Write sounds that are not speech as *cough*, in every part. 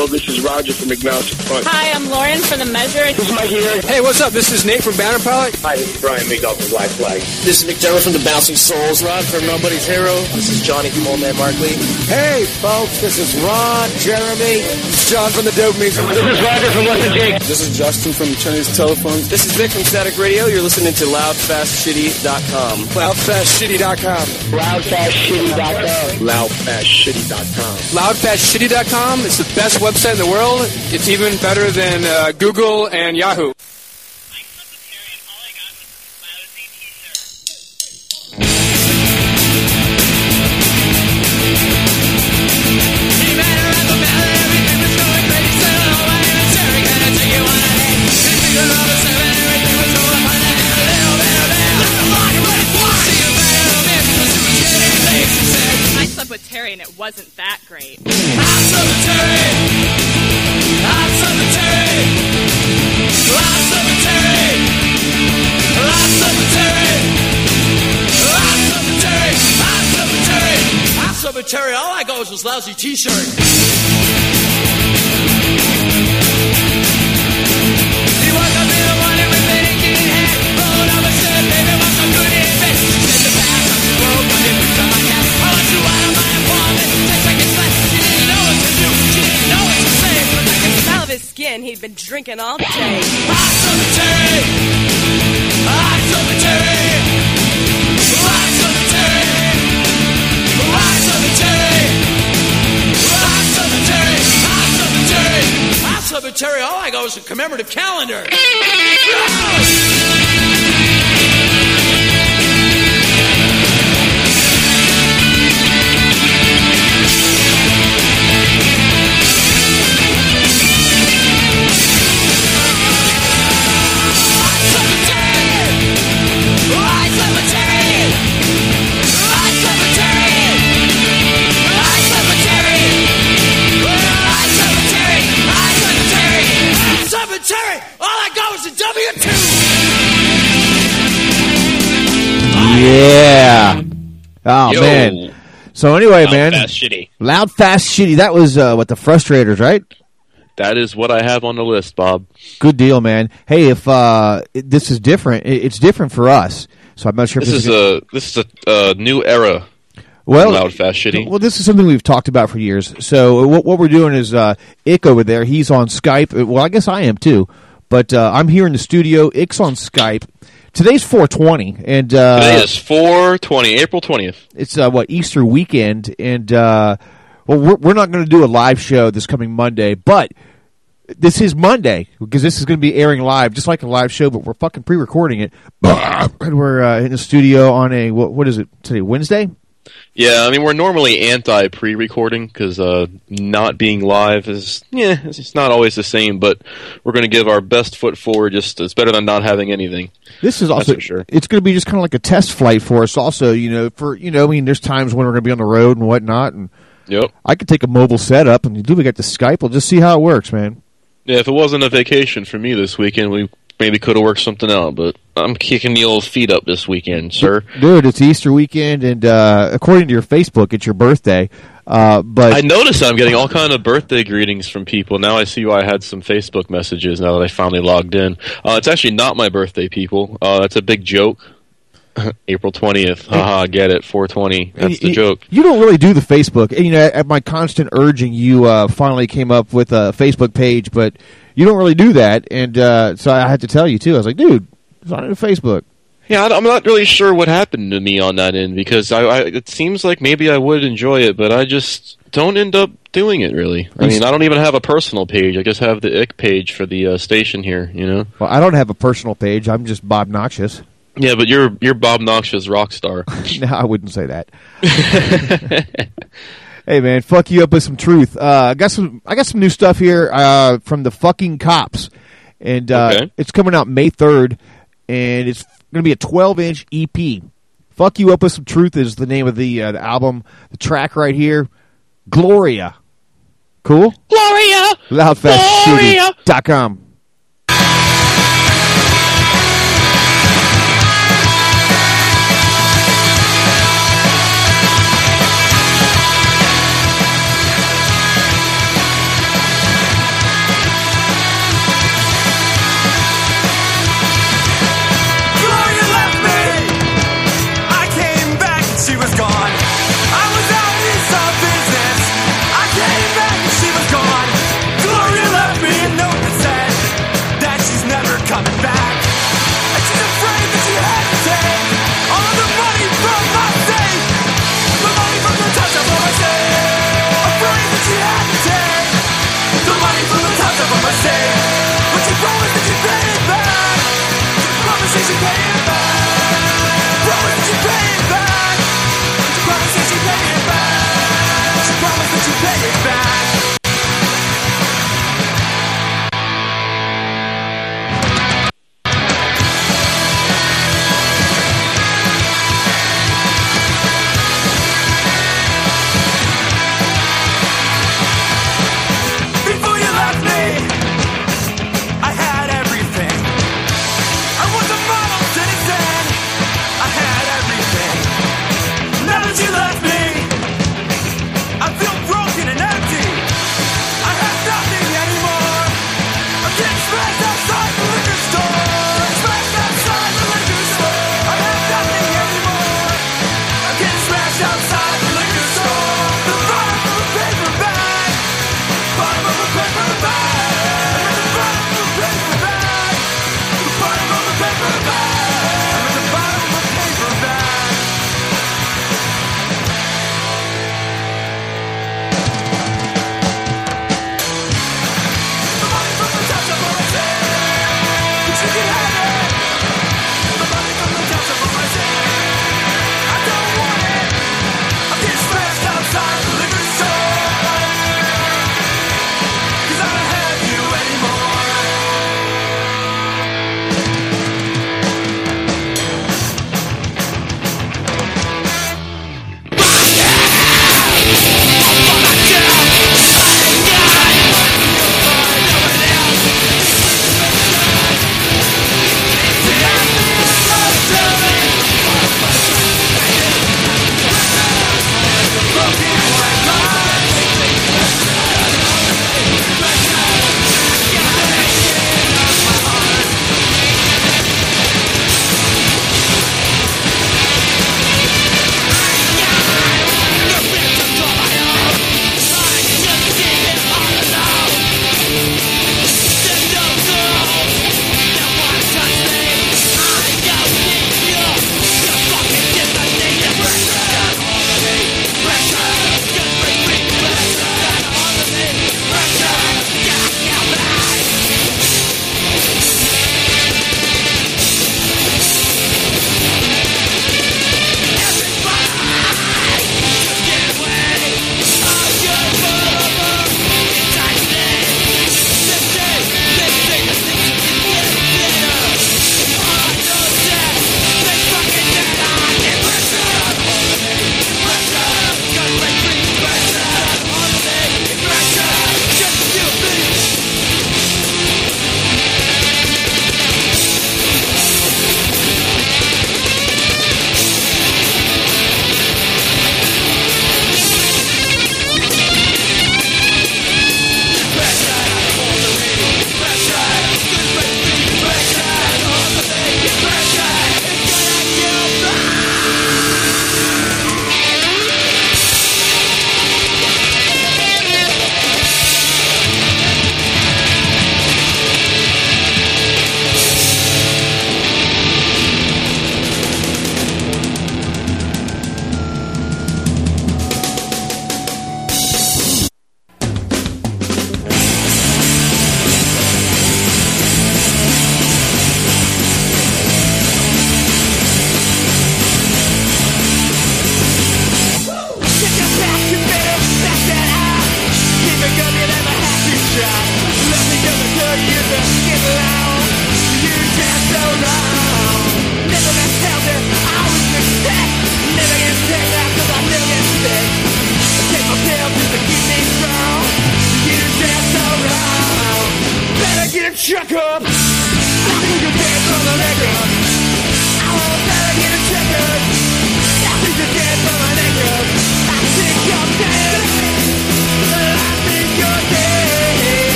Hello, this is Roger from Agnostic Front. Hi, I'm Lauren from The Measure. This is Mike here. Hey, what's up? This is Nate from Banner Pilot. Hi, this is Brian Migdol from Black Flag. This is McDermott from the Bouncing Souls. Rod from Nobody's Hero. This is Johnny from Old Man Markley. Hey, folks, this is Ron, Jeremy, this is John from the Dope Music. This is Roger from Western Jake. This is Justin from Chinese Telephones. This is Vic from Static Radio. You're listening to LoudFastShitty.com. LoudFastShitty.com. LoudFastShitty.com. LoudFastShitty.com. LoudFastShitty.com. It's the best website in the world. It's even better than uh, Google and Yahoo. Wasn't that great. All I got was this lousy t-shirt. His skin, he'd been drinking all day. Terry, all I got was a commemorative calendar. Terry, all I got was a W two. Yeah. Oh Yo. man. So anyway, Loud, man, fast, shitty. loud, fast, shitty. That was uh, what the frustrators, right? That is what I have on the list, Bob. Good deal, man. Hey, if uh, this is different, it's different for us. So I'm not sure. This if is gonna- a this is a uh, new era. Well, loud, fast, shitty. Well, this is something we've talked about for years. So what, what we're doing is uh, Ick over there. He's on Skype. Uh, Well, I guess I am too. But uh, I'm here in the studio. Ick's on Skype. Today's 420, and uh, Today is four twenty, April twentieth. it's uh, what Easter weekend, and uh, well, we're, we're not going to do a live show this coming Monday, but this is Monday because this is going to be airing live, just like a live show, but we're fucking pre-recording it, *coughs* and we're uh, in the studio on a what, what is it today? Wednesday. Yeah, I mean we're normally anti pre-recording because uh, not being live is yeah, it's it's not always the same. But we're going to give our best foot forward. Just it's better than not having anything. This is also for sure. it's going to be just kind of like a test flight for us. Also, you know, for you know, I mean, there's times when we're going to be on the road and whatnot, and Yep. I could take a mobile setup and do we got the Skype. We'll just see how it works, man. Yeah, if it wasn't a vacation for me this weekend, we maybe could have worked something out. But I'm kicking the old feet up this weekend, sir. Dude, it's Easter weekend, and uh, according to your Facebook, it's your birthday. Uh, but I noticed I'm getting all kind of birthday greetings from people. Now I see why I had some Facebook messages. Now that I finally logged in, uh, it's actually not my birthday, people. Uh, that's a big joke. *laughs* April twentieth. Haha, get it. Four twenty. That's the you, joke. You don't really do the Facebook. You know, at my constant urging, you uh, finally came up with a Facebook page, but you don't really do that. And uh, so I had to tell you too. I was like, dude, it's on Facebook. Yeah, I- I'm not really sure what happened to me on that end because I, I it seems like maybe I would enjoy it, but I just don't end up doing it really. I mean, I don't even have a personal page. I just have the ick page for the uh, station here. You know. Well, I don't have a personal page. I'm just Bob Noxious. Yeah, but you're you're Bob Noxious rock star. *laughs* no, I wouldn't say that. *laughs* hey man, fuck you up with some truth. Uh, I got some. I got some new stuff here uh, from the fucking cops, and uh, Okay. it's coming out May third, and it's going to be a 12 inch EP. Fuck you up with some truth is the name of the, uh, the album. The track right here, Gloria. Cool. Gloria. Loudfastshitty.com.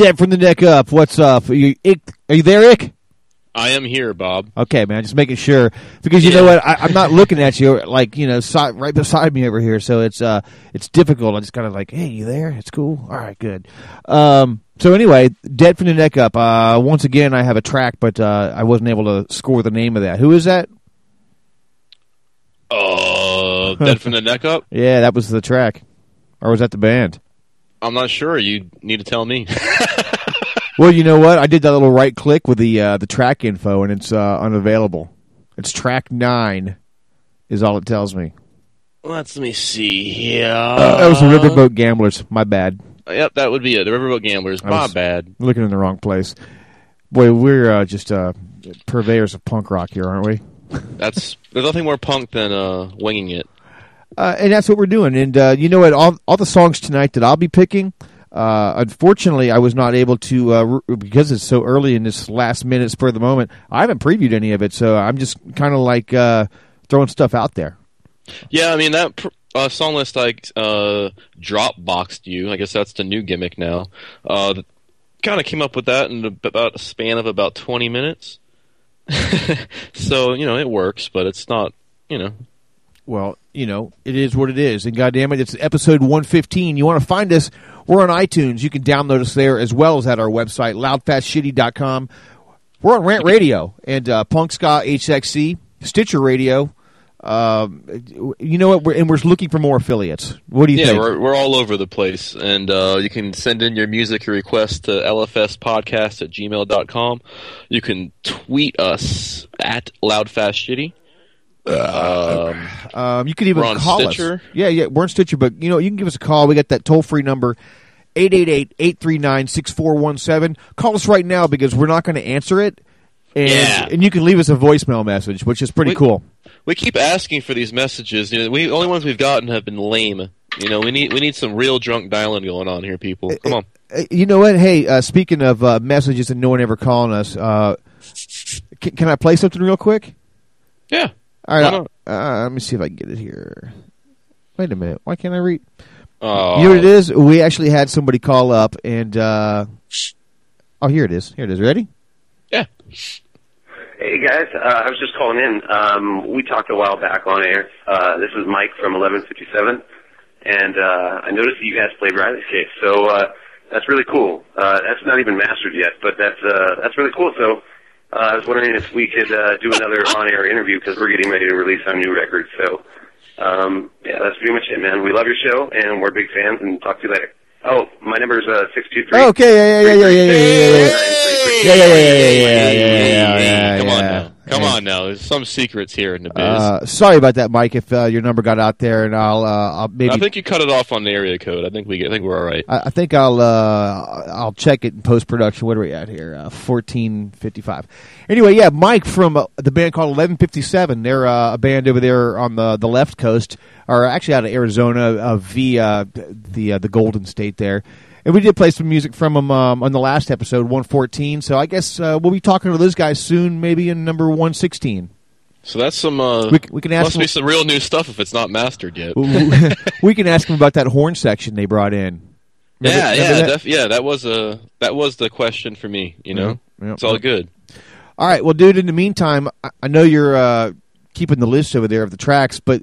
dead from the neck up. What's up? Are you, Ick, are you there, Ick? I am here, Bob. Okay, man, just making sure because you know what, I, I'm not looking at you like you know right beside me over here, so it's uh it's difficult. I'm just kind of like, hey, you there? It's cool. All right, good. Um, so anyway, dead from the neck up. Uh, once again, I have a track, but uh, I wasn't able to score the name of that. Who is that? Uh, dead from the neck up. *laughs* Yeah, that was the track, or was that the band? I'm not sure. You need to tell me. *laughs* Well, you know what? I did that little right click with the uh, the track info, and it's uh, unavailable. It's track nine, is all it tells me. Let's me see here. Uh, that was the Riverboat Gamblers. My bad. Yep, that would be it. The Riverboat Gamblers. My bad. Looking in the wrong place. Boy, we're uh, just uh, purveyors of punk rock here, aren't we? That's there's nothing more punk than uh, winging it. Uh, and that's what we're doing. And uh, you know what? All all the songs tonight that I'll be picking. Uh, unfortunately, I was not able to uh, because it's so early in this last minute spur of the moment. I haven't previewed any of it, so I'm just kind of like uh, throwing stuff out there. Yeah, I mean that uh, song list I uh, Dropboxed you. I guess that's the new gimmick now. Uh, kind of came up with that in about a span of about 20 minutes. *laughs* so you know it works, but it's not. You know, Well, you know, it is what it is. And goddamn it, it's episode 115. You want to find us? We're on iTunes. You can download us there as well as at our website, loudfastshitty.com. We're on Rant Radio and uh, Punk Ska HXC, Stitcher Radio. Um, you know what? We're, and we're looking for more affiliates. What do you yeah, think? we're we're all over the place, and uh, you can send in your music your requests to lfspodcast at gmail.com. You can tweet us at loudfastshitty. Um, Um, you can even call Stitcher? us. Yeah, yeah, we're on Stitcher, but you know, you can give us a call. We got that toll free number. 888-839-6417. Call us right now because we're not going to answer it. And Yeah. and you can leave us a voicemail message, which is pretty We- cool. we keep asking for these messages. You know, we only ones we've gotten have been lame. You know, we need we need some real drunk dialing going on here, people. Come on. Uh, You know what? Hey, uh, speaking of uh, messages and no one ever calling us, uh, can, can I play something real quick? Yeah. All right, uh, let me see if I can get it here. Wait a minute. Why can't I read? Uh, You know what it is? We actually had somebody call up and uh Oh, here it is. Here it is. Ready? Yeah. Hey guys, uh, I was just calling in. Um, we talked a while back on air. Uh, this is Mike from 1157, and uh, I noticed that you guys played Riley's case, so uh, that's really cool. Uh, that's not even mastered yet, but that's uh, that's really cool. So uh, I was wondering if we could uh, do another on-air interview because we're getting ready to release our new record. So um, yeah, that's pretty much it, man. We love your show, and we're big fans. And talk to you later. Oh, my number is uh, six two three. Oh, okay, yeah, yeah, yeah, yeah, yeah, yeah, yeah, yeah. Yeah, yeah, yeah, yeah, yeah, yeah, yeah, yeah, Come yeah, on yeah. now. Come And- on now, there's some secrets here in the biz. Uh, sorry about that, Mike. If uh, your number got out there, and I'll, uh, I'll maybe. I think you cut it off on the area code. I think we, get, I think we're all right. I, I think I'll uh, I'll check it in post production. What are we at here? Uh, Fourteen fifty five. Anyway, yeah, Mike from uh, the band called Eleven Fifty Seven. They're uh, a band over there on the the left coast, or actually out of Arizona, uh, via the uh, the Golden State there. And we did play some music from them um, on the last episode, one fourteen. So I guess uh, we'll be talking to those guys soon, maybe in number one sixteen. So that's some. Uh, We we can ask Must them- be some real new stuff if it's not mastered yet. *laughs* we can ask them about that horn section they brought in. Remember- yeah, remember yeah, that? yeah. That was a that was the question for me. You know, Yeah, yeah. it's all good. All right, well, dude. In the meantime, I, I know you're uh, keeping the list over there of the tracks, but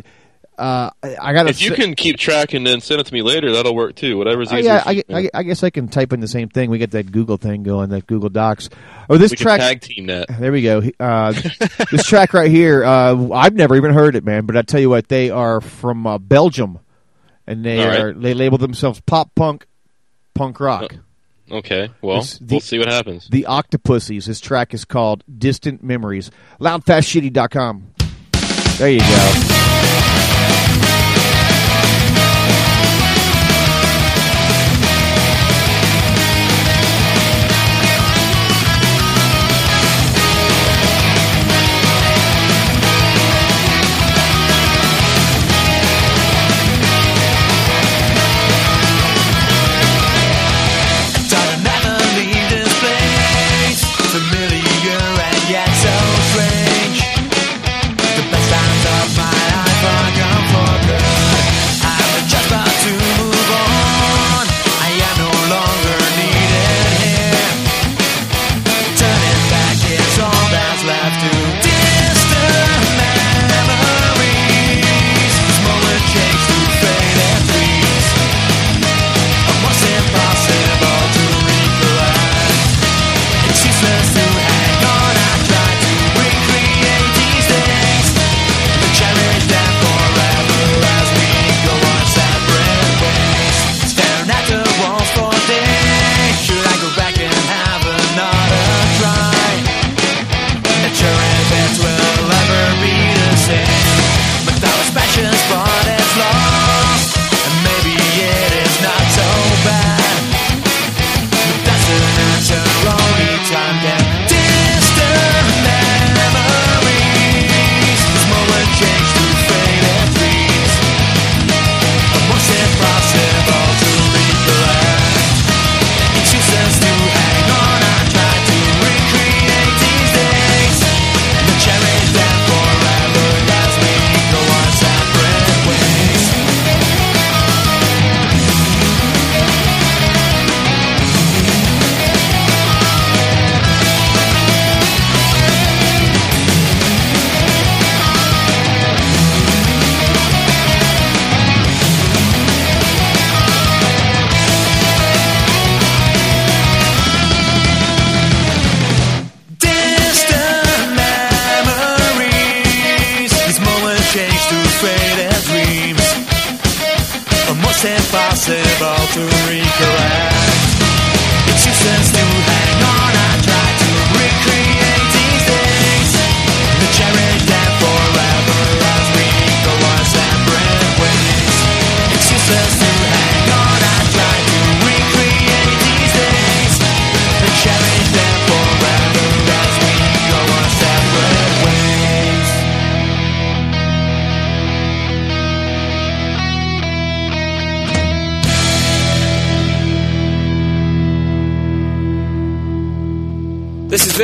uh, I, got. If you can keep track and then send it to me later, that'll work too. Whatever's Oh, easier. yeah, I, I. I guess I can type in the same thing. We get that Google thing going, that Google Docs. Oh, this we track. can tag team that. There we go. Uh, *laughs* this track right here, uh, I've never even heard it, man. But I tell you what, they are from uh, Belgium, and they right. are they label themselves pop punk, punk rock. Okay, well, This- the- we'll see what happens. The Octopussies. This track is called Distant Memories. Loudfastshitty.com. There you go.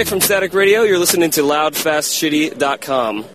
From Static Radio. You're listening to loudfastshitty.com.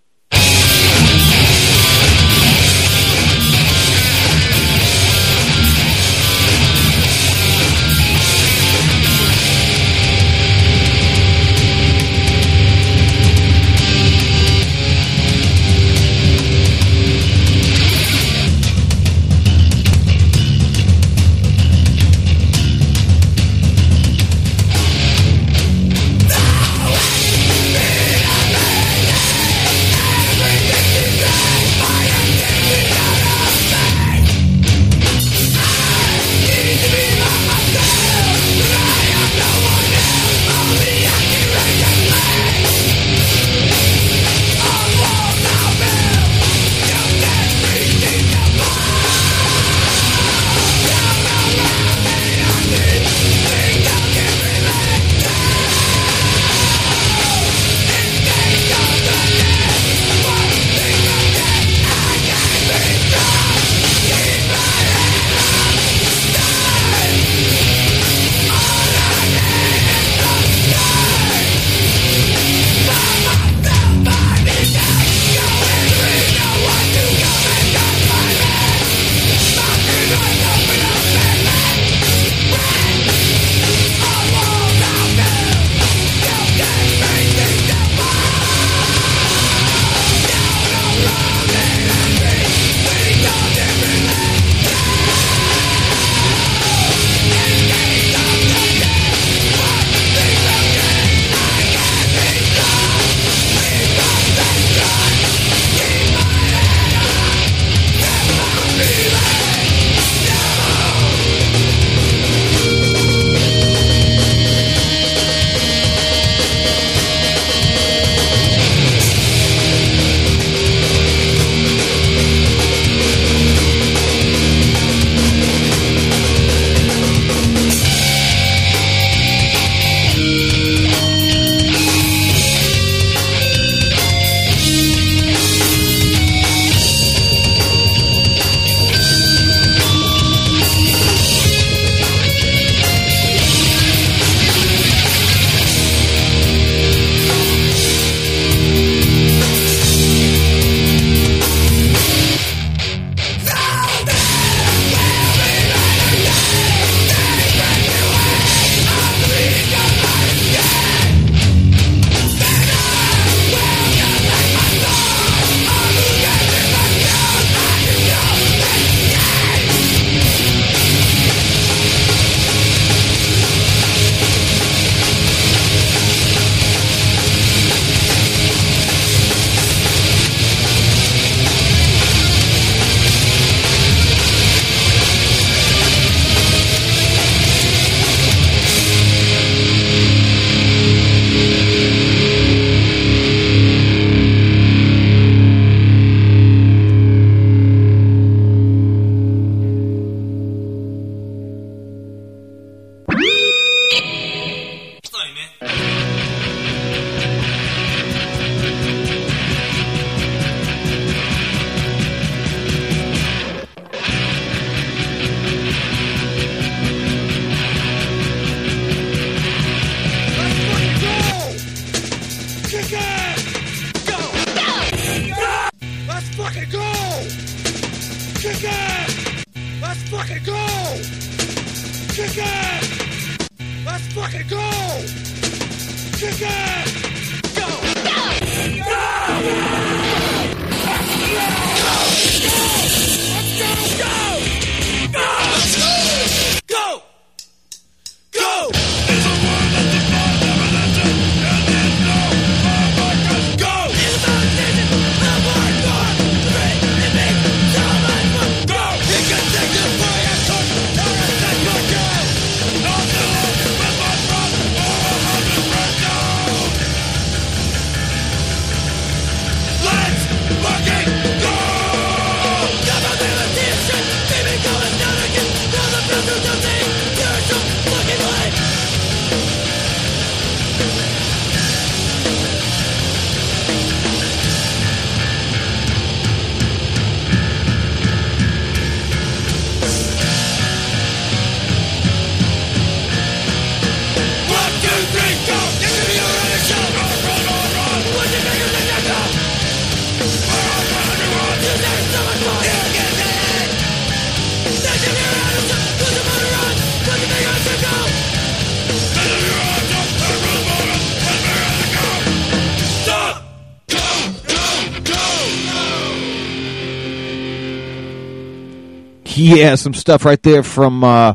Yeah, some stuff right there from uh,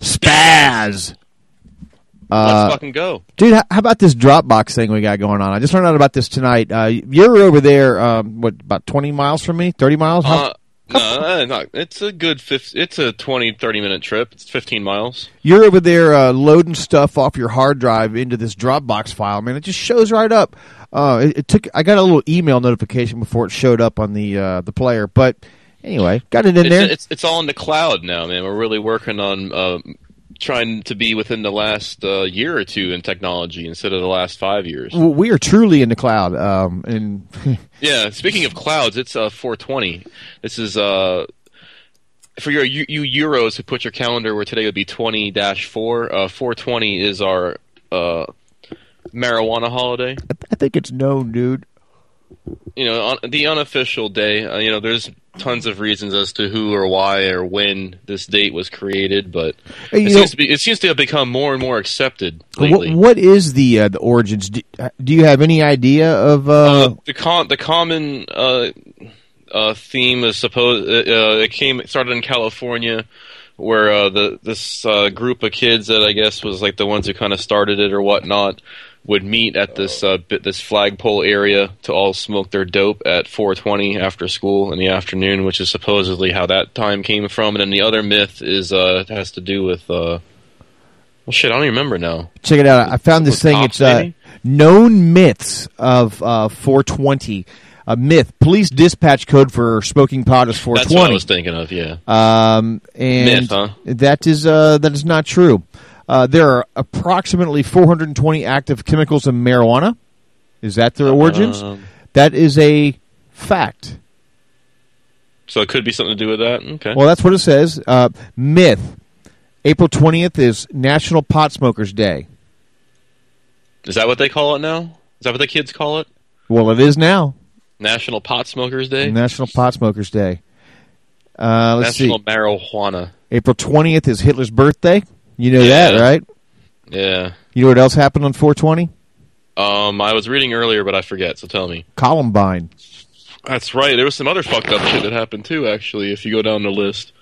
Spaz. Let's Uh, fucking go. Dude, how how about this Dropbox thing we got going on? I just learned out about this tonight. Uh, you're over there, um, what, about 20 miles from me? 30 miles? How- Uh, no, uh, it's a good fif- It's a 20, 30 minute trip. It's 15 miles. You're over there uh, loading stuff off your hard drive into this Dropbox file, man. It just shows right up. Uh, it, it took. I got a little email notification before it showed up on the uh, the player, but anyway, got it in It's, there. it's it's all in the cloud now, man. We're really working on uh, trying to be within the last uh, year or two in technology instead of the last five years. Well, we are truly in the cloud, um, and *laughs* Yeah. Speaking of clouds, it's uh, 420. This is uh. For your you, you Euros who put your calendar where today would be 20 4, uh, 420 is our uh, marijuana holiday. I think it's known, dude. You know, on, the unofficial day. Uh, you know, there's tons of reasons as to who or why or when this date was created, but it know- seems to be it seems to have become more and more accepted What, what is the uh, the origins? Do, do you have any idea of? Uh, Uh, the com- the common uh, uh, theme is supposed uh, uh, it came started in California. Where uh, the this uh, group of kids that I guess was like the ones who kind of started it or whatnot would meet at this uh, bit, this flagpole area to all smoke their dope at 4:20 after school in the afternoon, which is supposedly how that time came from. And then the other myth is uh, has to do with uh, well, shit, I don't even remember now. check it out. I found this With thing. cops, It's uh, known myths of uh, 420. A myth. Police dispatch code for smoking pot is 420. That's what I was thinking of. Yeah. Um, and Myth, huh? that is uh, that is not true. Uh, there are approximately 420 active chemicals in marijuana. Is that their origins? Um, that is a fact. So it could be something to do with that. Okay. Well, that's what it says. Uh, myth. April 20th is National Pot Smokers Day. Is that what they call it now? Is that what the kids call it? Well, it is now National Pot Smokers Day. National Pot Smokers Day. Uh, let's National see. Marijuana. April 20th is Hitler's birthday. You know Yeah. that, right? Yeah. You know what else happened on 420? Um, I was reading earlier, but I forget. So tell me. Columbine. That's right. There was some other fucked up shit that happened too. Actually, if you go down the list.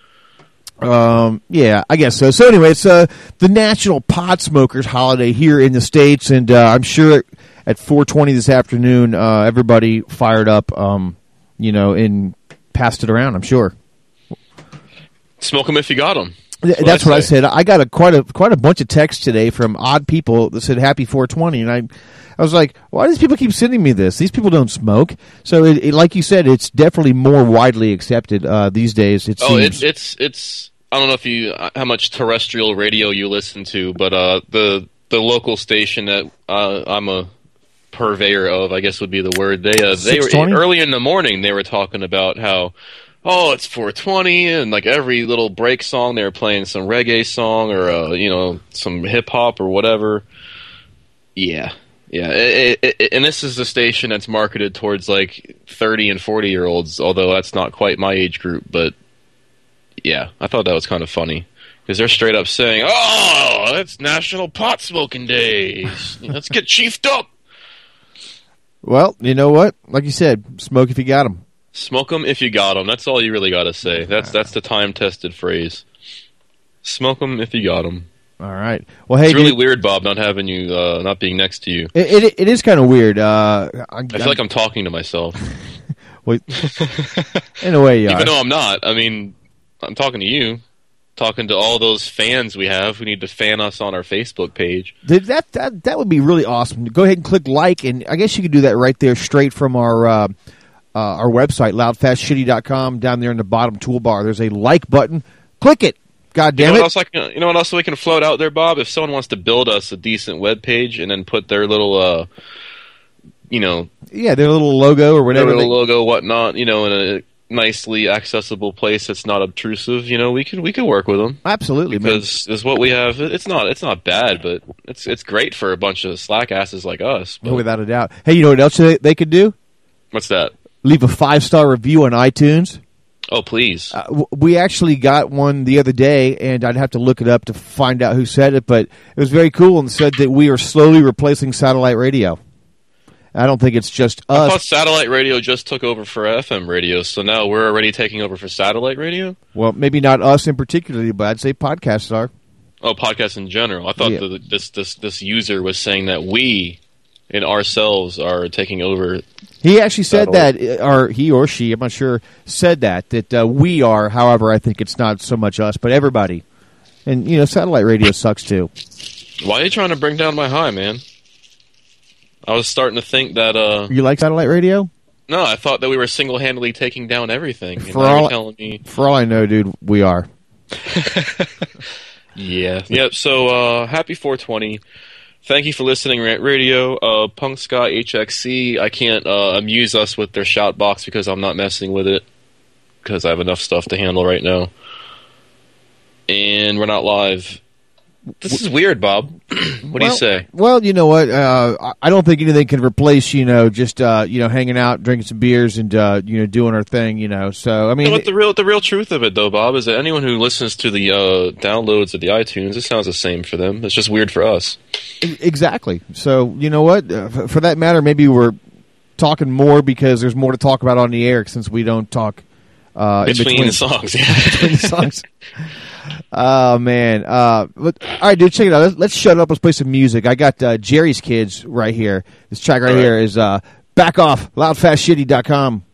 Um, yeah, I guess so. So anyway, it's uh, the National Pot Smokers holiday here in the states, and uh, I'm sure at 4:20 this afternoon, uh, everybody fired up, um, you know, and passed it around. I'm sure. Smoke them if you got them. Th- That's what I said. I got a quite a quite a bunch of texts today from odd people that said "Happy 420," and I, I was like, "Why do these people keep sending me this? These people don't smoke." So, it, it, like you said, it's definitely more widely accepted uh, these days. It Oh, seems. it's it's it's. I don't know if you how much terrestrial radio you listen to, but uh, the the local station that uh, I'm a purveyor of, I guess would be the word. They uh, they were 620? early in the morning. They were talking about how. Oh, it's 420, and like every little break song, they were playing some reggae song or uh, you know some hip hop or whatever. Yeah, yeah, It- it- it- and this is a station that's marketed towards like 30 and 40 year olds. Although that's not quite my age group, but Yeah, I thought that was kind of funny because they're straight up saying, "Oh, it's National Pot Smoking Day. Let's get chiefed up." Well, you know what? Like you said, smoke if you got them. Smoke 'em if you got 'em. That's all you really got to say. That's that's the time tested phrase. Smoke 'em if you got 'em. All right. Well, hey, It's really dude, weird, Bob, not having you, uh, not being next to you. it, it, it is kind of weird. Uh, I, I feel like I'm talking to myself, *laughs* Wait, in a way, you even though I'm not. I mean, I'm talking to you, talking to all those fans we have who need to fan us on our Facebook page. Th- That, that that would be really awesome. Go ahead and click like, and I guess you could do that right there, straight from our uh, uh, our website, loudfastshitty.com. Down there in the bottom toolbar, there's a like button. Click it. God You know damn what it! else I can, You know what else we can float out there, Bob? If someone wants to build us a decent web page and then put their little, uh, you know, Yeah, their little logo or their whatever. little they- logo, whatnot, you know, in a nicely accessible place that's not obtrusive, you know, we could we could work with them. Absolutely, man. because is what we have. It's not it's not bad, but it's it's great for a bunch of slack asses like us. But Without a doubt. Hey, you know what else they, they could do? what's that? Leave a five star review on iTunes. Oh, please. Uh, we actually got one the other day, and I'd have to look it up to find out who said it, but it was very cool and said that we are slowly replacing satellite radio. I don't think it's just us. I thought satellite radio just took over for FM radio, so now we're already taking over for satellite radio. Well, maybe not us in particular, but I'd say podcasts are. Oh, podcasts in general. I thought Yeah. that this this this user was saying that we and ourselves are taking over. He actually said Satellite. that, uh, or he or she, I'm not sure, said that, that uh, we are. However, I think it's not so much us, but everybody. And, you know, satellite radio sucks too. Why are you trying to bring down my high, man? I was starting to think that. uh You like satellite radio? No, I thought that we were single handedly taking down everything. For now all- telling me For all I know, dude, we are. *laughs* *laughs* Yeah. Yep. So uh, happy 420. Thank you for listening, Rant Radio. Uh, Punk Ska HXC. I can't uh, amuse us with their shout box because I'm not messing with it because I have enough stuff to handle right now. And we're not live. This is weird, Bob. *clears throat* what do well, you say? Well, you know what? Uh, I- don't think anything can replace, you know, just uh, you know, hanging out, drinking some beers, and uh, you know, doing our thing. You know, so I mean, You know what the real the real truth of it though, Bob, is that anyone who listens to the uh, downloads of the iTunes, it sounds the same for them. It's just weird for us. exactly. So you know what? Uh, for that matter, maybe we're talking more because there's more to talk about on the air since we don't talk uh, Between between the songs, *laughs* between the songs. Oh man! Uh, but, all right, dude, check it out. Let's, let's shut it up. Let's play some music. I got uh, Jerry's Kids right here. This track right, All right. here is uh, "Back Off." Loudfastshitty.com.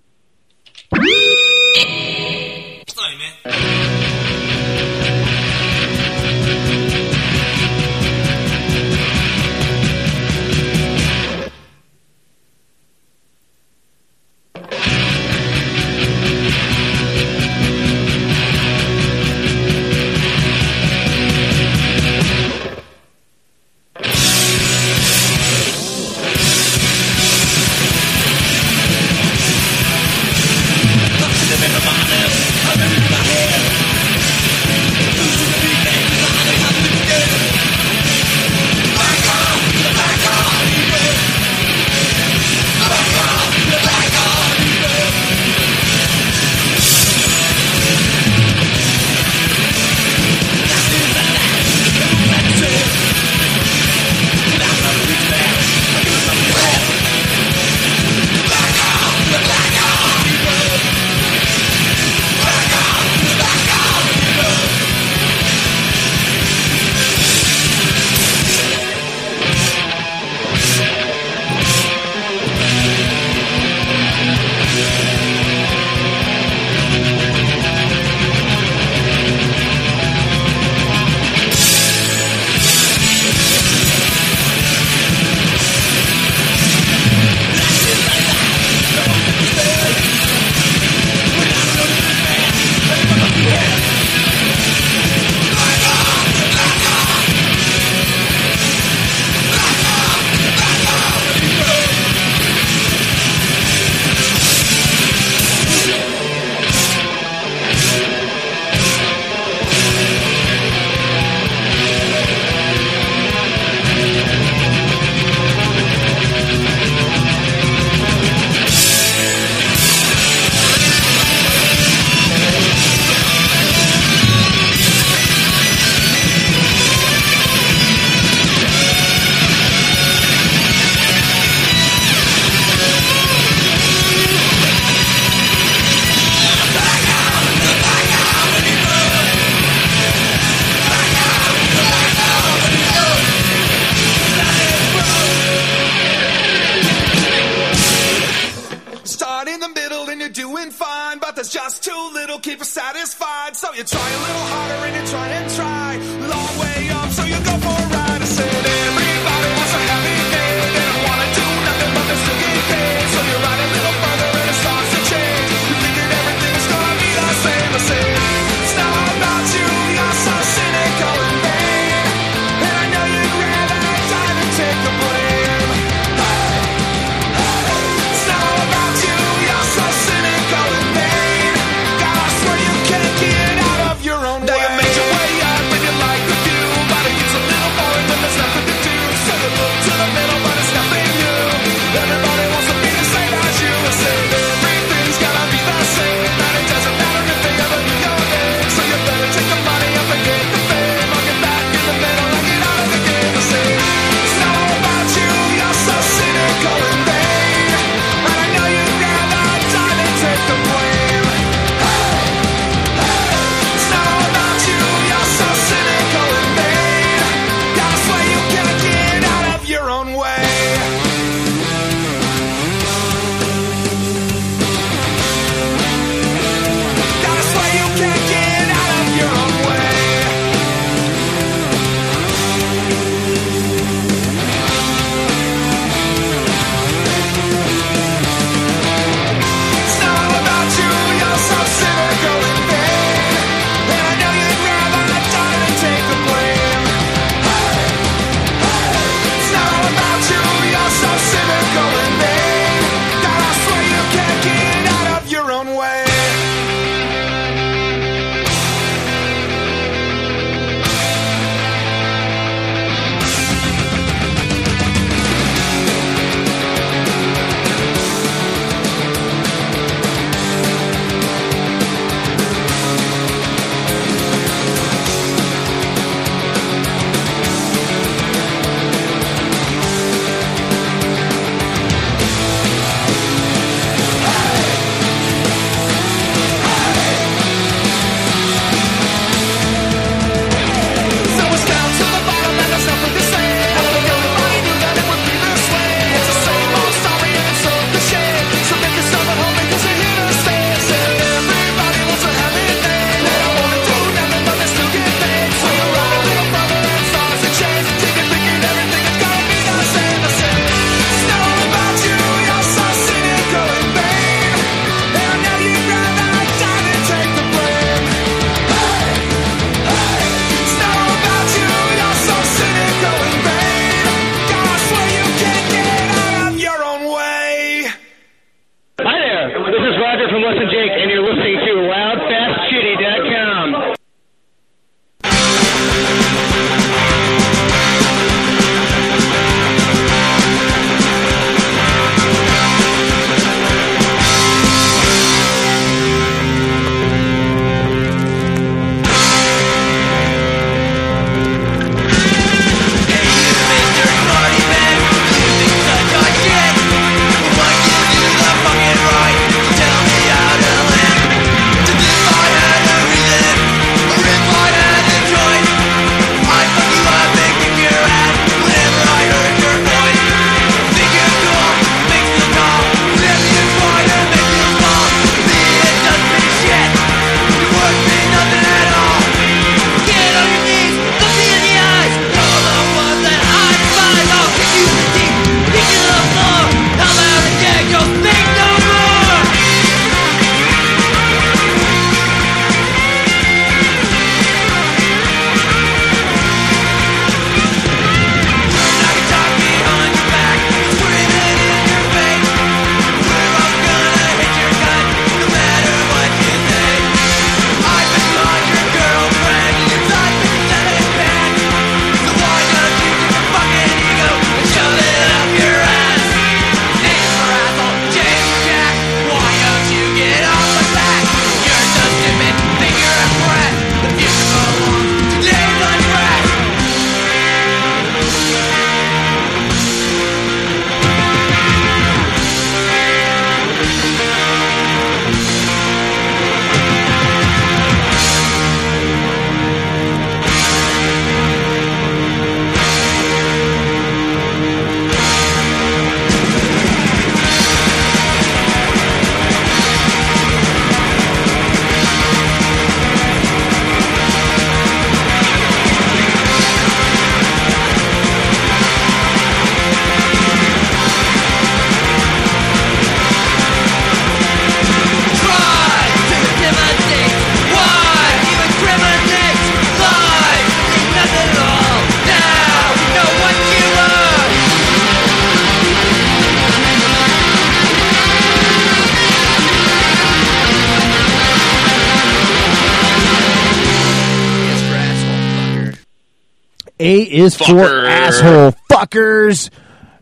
For asshole fuckers.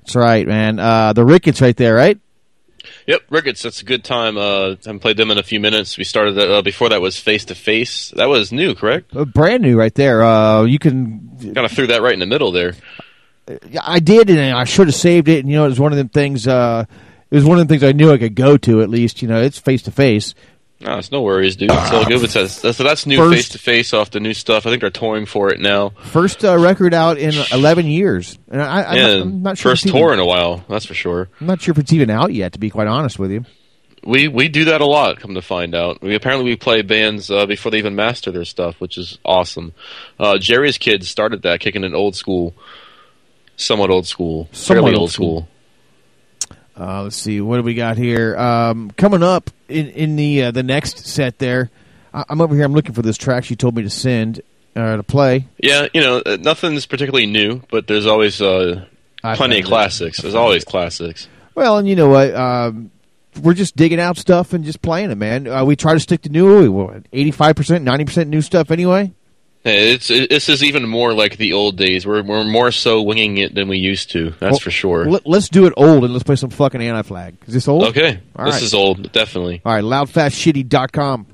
That's right, man. Uh, the Ricketts right there, right? Yep, Ricketts. That's a good time. Uh, I haven't played them in a few minutes. We started that, uh, before that was face to face. That was new, correct? Uh, brand new right there. Uh, you can. Kind of threw that right in the middle there. I did, and I should have saved it. And you know, it was one of them things. Uh, it was one of the things I knew I could go to at least. You know, it's face to face. No, it's no worries, dude. It's all good. It's so that's new face to face off the new stuff. I think they're touring for it now. First uh, record out in eleven years, and I, I'm, yeah, not, I'm not sure. first it's even- tour in a while. That's for sure. I'm not sure if it's even out yet. To be quite honest with you, We we do that a lot. Come to find out, we apparently we play bands uh, before they even master their stuff, which is awesome. Uh, Jerry's kids started that, kicking an old school, somewhat old school, Somewhat fairly old old school. Uh, let's see what do we got here. Um, coming up in in the uh, the next set there, I, I'm over here. I'm looking for this track she told me to send uh, to play. Yeah, you know, uh, nothing's particularly new, but there's always uh, plenty of classics. There's always classics. Well, and you know what? Um, we're just digging out stuff and just playing it, man. Uh, we try to stick to new. Eighty five percent, ninety percent new stuff anyway. It's it, this is even more like the old days. We're we're more so winging it than we used to. That's Well, for sure. Let, us do it old and let's play some fucking anti flag. Is this old? Okay, All this right. is old, definitely. All right, loudfastshitty.com.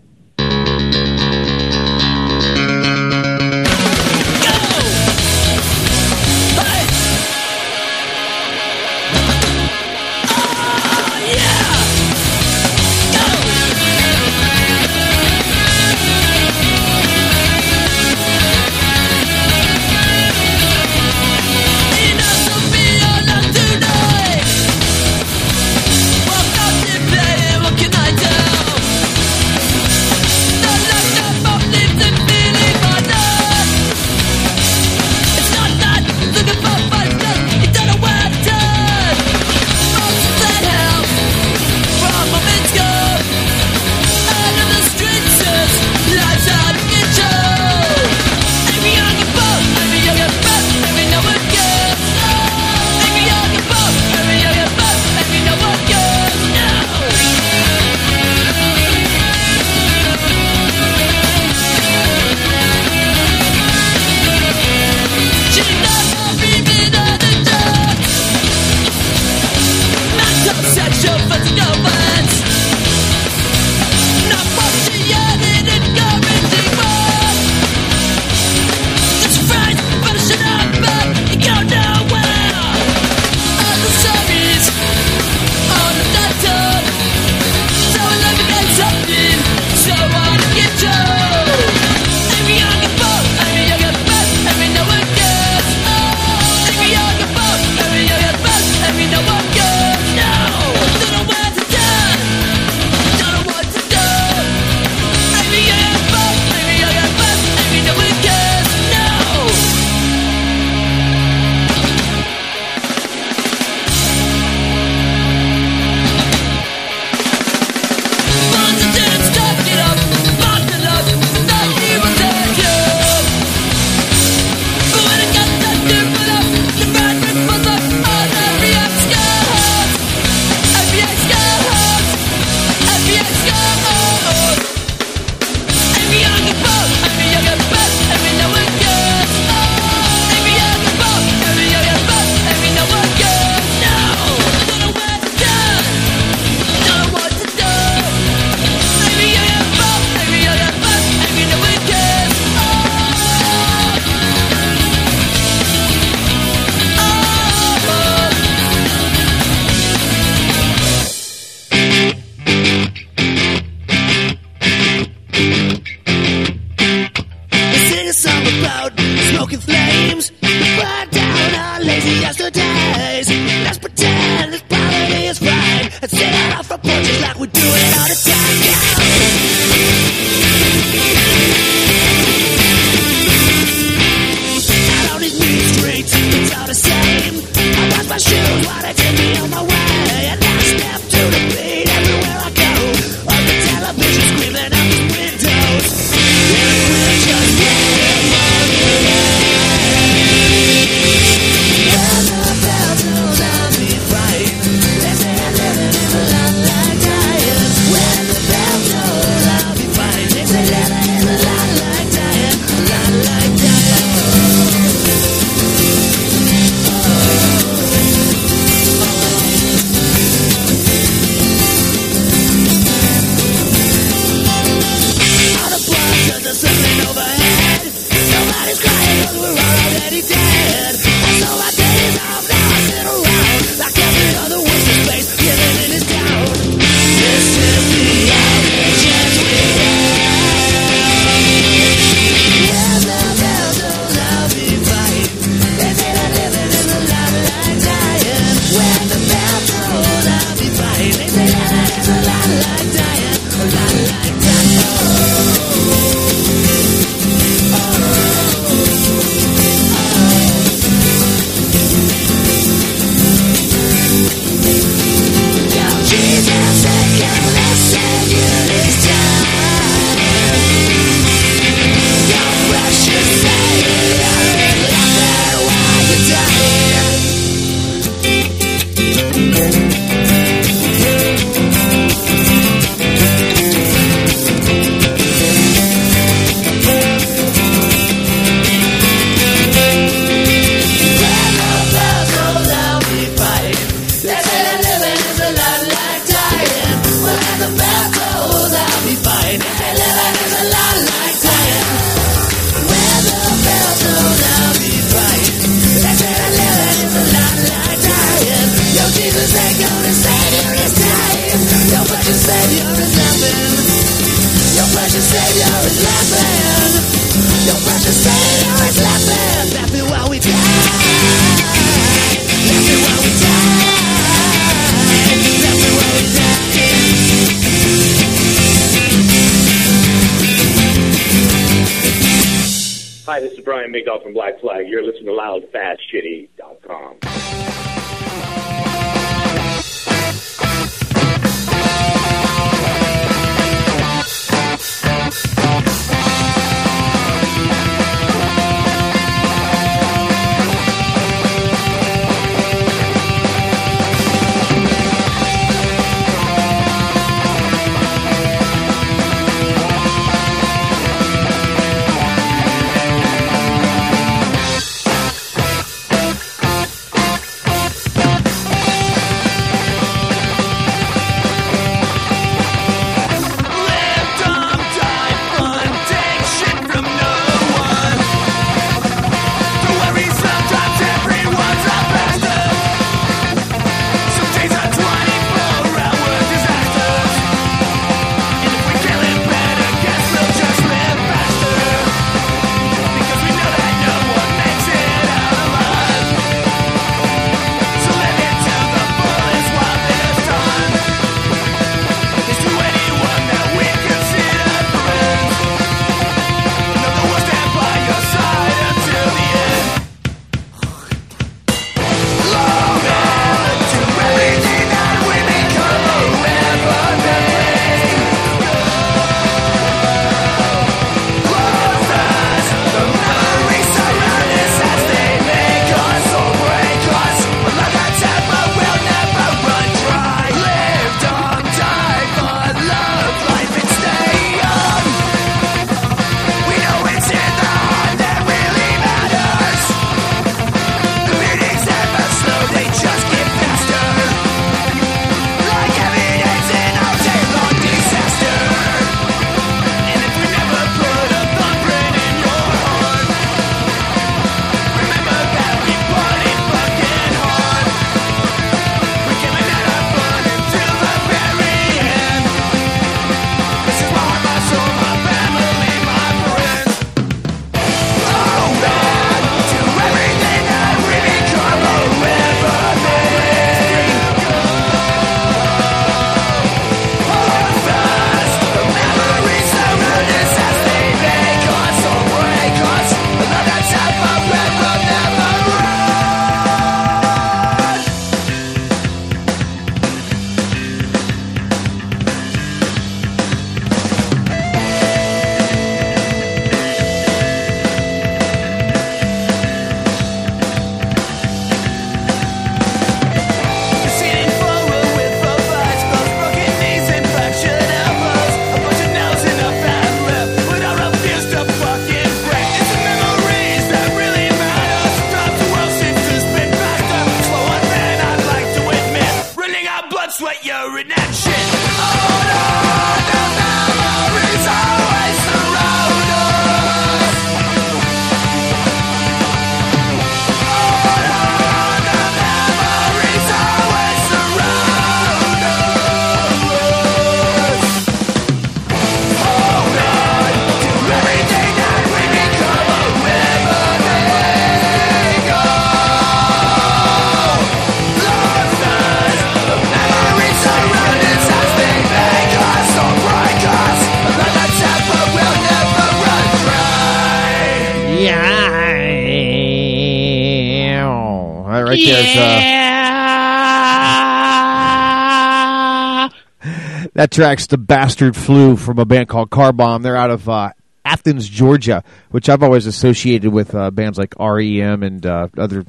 that track's the bastard flu from a band called Car Bomb. They're out of uh, Athens, Georgia, which I've always associated with uh, bands like REM and uh, other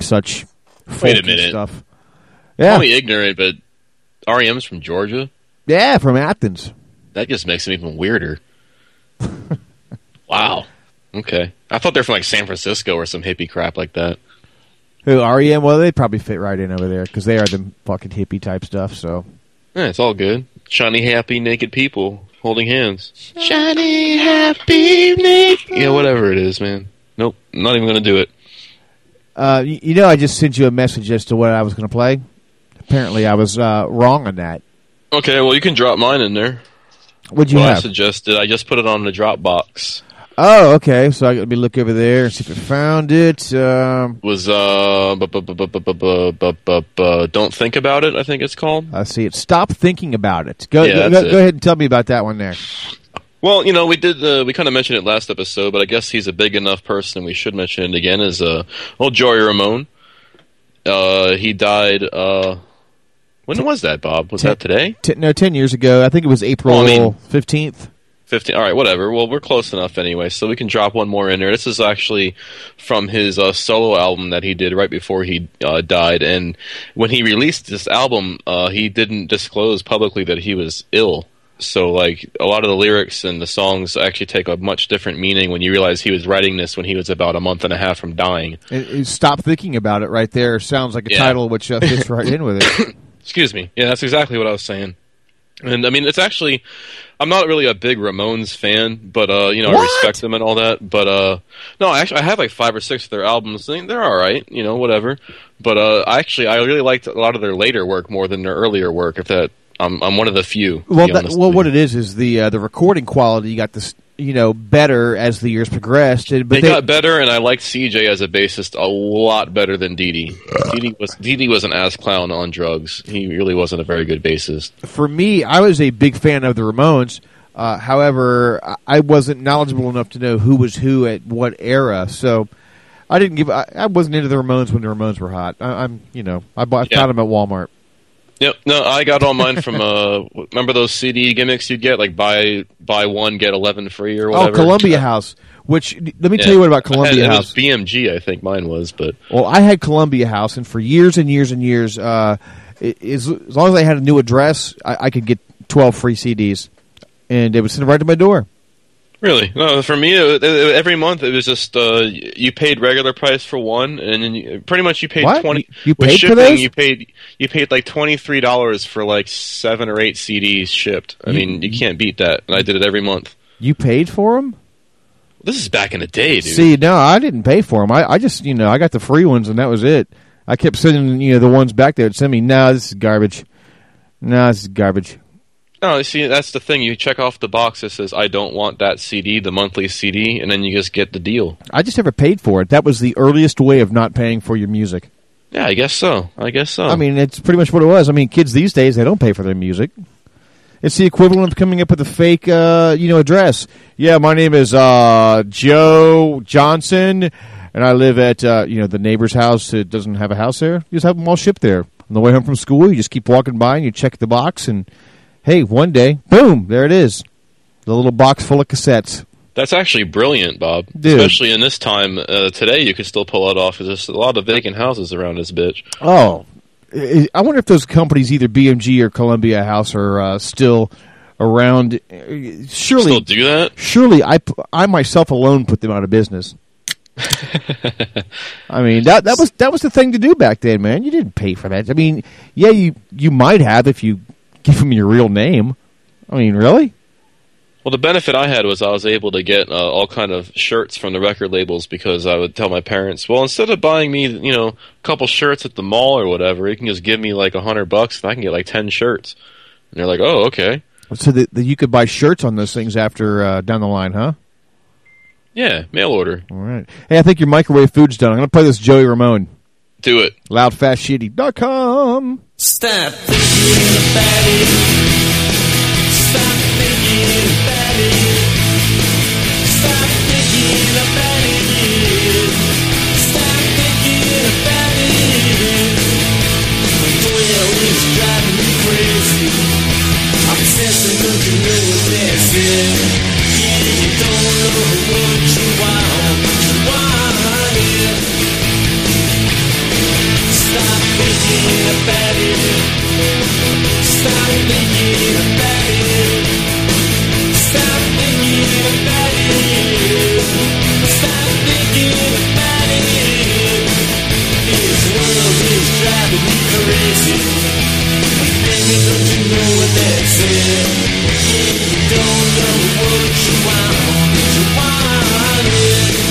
such Wait a minute. stuff. Yeah, Call me ignorant, but REM's from Georgia. yeah, from Athens. That just makes it even weirder. wow. Okay. I thought they're from like San Francisco or some hippie crap like that. Who REM? Well, they probably fit right in over there because they are the fucking hippie type stuff. So Yeah, it's all good. Shiny, happy, naked people holding hands. Shiny, happy, naked. Yeah, whatever it is, man. Nope, not even going to do it. Uh, you, you know, I just sent you a message as to what I was going to play. Apparently, I was uh, wrong on that. Okay, well, you can drop mine in there. What'd you what I have? suggested. I just put it on the Dropbox. Oh, okay. So I got to be look over there and see if I found it. Um, was uh, don't think about it. I think it's called. I see it. Stop thinking about it. Go, yeah, go, go, it. go ahead and tell me about that one there. Well, you know, we did. Uh, we kind of mentioned it last episode, but I guess he's a big enough person, we should mention it again. Is uh, old Joey Ramone? Uh, he died. Uh, when ten, was that, Bob? Was ten, that today? Ten, no, ten years ago. I think it was April fifteenth. Well, I mean, 15 all right whatever well we're close enough anyway so we can drop one more in there this is actually from his uh, solo album that he did right before he uh, died and when he released this album uh, he didn't disclose publicly that he was ill so like a lot of the lyrics and the songs actually take a much different meaning when you realize he was writing this when he was about a month and a half from dying It- it- Stop thinking about it. Right there sounds like a Yeah. title which uh, *laughs* fits right in with it. Excuse me. Yeah, that's exactly what I was saying. And I mean, it's actually, I'm not really a big Ramones fan, but uh, you know, I respect them and all that. But uh, no, actually, I have like five or six of their albums. They're all right, you know, whatever. But uh, I actually, I really liked a lot of their later work more than their earlier work. If that, I'm, I'm one of the few. Well, that, well, what it is is the uh, the recording quality You got this, you know, better as the years progressed. But they, got better, and I liked CJ as a bassist a lot better than Dee Dee. Dee Dee was Dee was an ass clown on drugs. He really wasn't a very good bassist. for me, I was a big fan of the Ramones. Uh, however, I- wasn't knowledgeable enough to know who was who at what era, so I didn't give. I, I wasn't into the Ramones when the Ramones were hot. I, I'm, you know, I bought, Yeah. found them at Walmart. Yep. No, I got all mine from. Uh, remember those CD gimmicks you'd get, like buy buy one get eleven free or whatever. Oh, Columbia House. Which let me Yeah. tell you what about had- Columbia it House. BMG, I think mine was, but Well, I had Columbia House, and for years and years and years, uh, it, as, as long as I had a new address, I, I could get twelve free CDs, and they would send it right to my door. Really, no. For me, it, it- every month it was just uh, you paid regular price for one, and then you, pretty much you paid What? twenty. You paid for shipping, those? You paid you paid like twenty three dollars for like seven or eight CDs shipped. I You- mean, you can't beat that, and I did it every month. You paid for them? This is back in the day, dude. See, no, I didn't pay for them. I, I just, you know, I got the free ones, and that was it. I kept sending, you know, the ones back there that send me, no, this is garbage. No, this is garbage. No, see, that's the thing. You check off the box that says "I don't want that CD," the monthly CD, and then you just get the deal. I just never paid for it. That was the earliest way of not paying for your music. Yeah, I guess so. I guess so. I mean, it's pretty much what it was. I mean, kids these days they don't pay for their music. It's the equivalent of coming up with a fake, uh, you know, address. Yeah, my name is uh, Joe Johnson, and I live at uh, you know the neighbor's house that doesn't have a house there. You just have them all shipped there. On the way home from school, you just keep walking by and you check the box, and hey, one day, boom, there it is, the little box full of cassettes. That's actually brilliant, Bob. Dude. Especially in this time uh, today, you could still pull it off. There's a lot of vacant houses around this bitch. Oh, I wonder if those companies, either BMG or Columbia House, are uh, still around. Uh, Surely, Still do that? surely, I, I myself alone put them out of business. *laughs* I mean that that was that was the thing to do back then, man. You didn't pay for that. I mean, yeah, you you might have if you give them your real name. I mean, really? Well, the benefit I had was I was able to get uh, all kind of shirts from the record labels because I would tell my parents, well, instead of buying me, you know, a couple shirts at the mall or whatever, you can just give me like a hundred bucks and I can get like ten shirts. And they're like, oh, okay, So that, that you could buy shirts on those things after uh, down the line, huh? yeah, mail order, All right. Hey, I think your microwave food's done. I'm going to play this Joey Ramone. do it. Loudfastshitty.com. Stop thinking about it. Stop thinking about it. Stop thinking about it. Stop thinking about it. Well, it's driving me crazy. Obsessing, don't you know what that's it? Yeah, you don't know what you want. You want it. Stop thinking about it. Stop thinking about it. Stop thinking about it. Stop thinking about it. This world is driving me crazy. Don't you know what? If you don't know what you want, you it.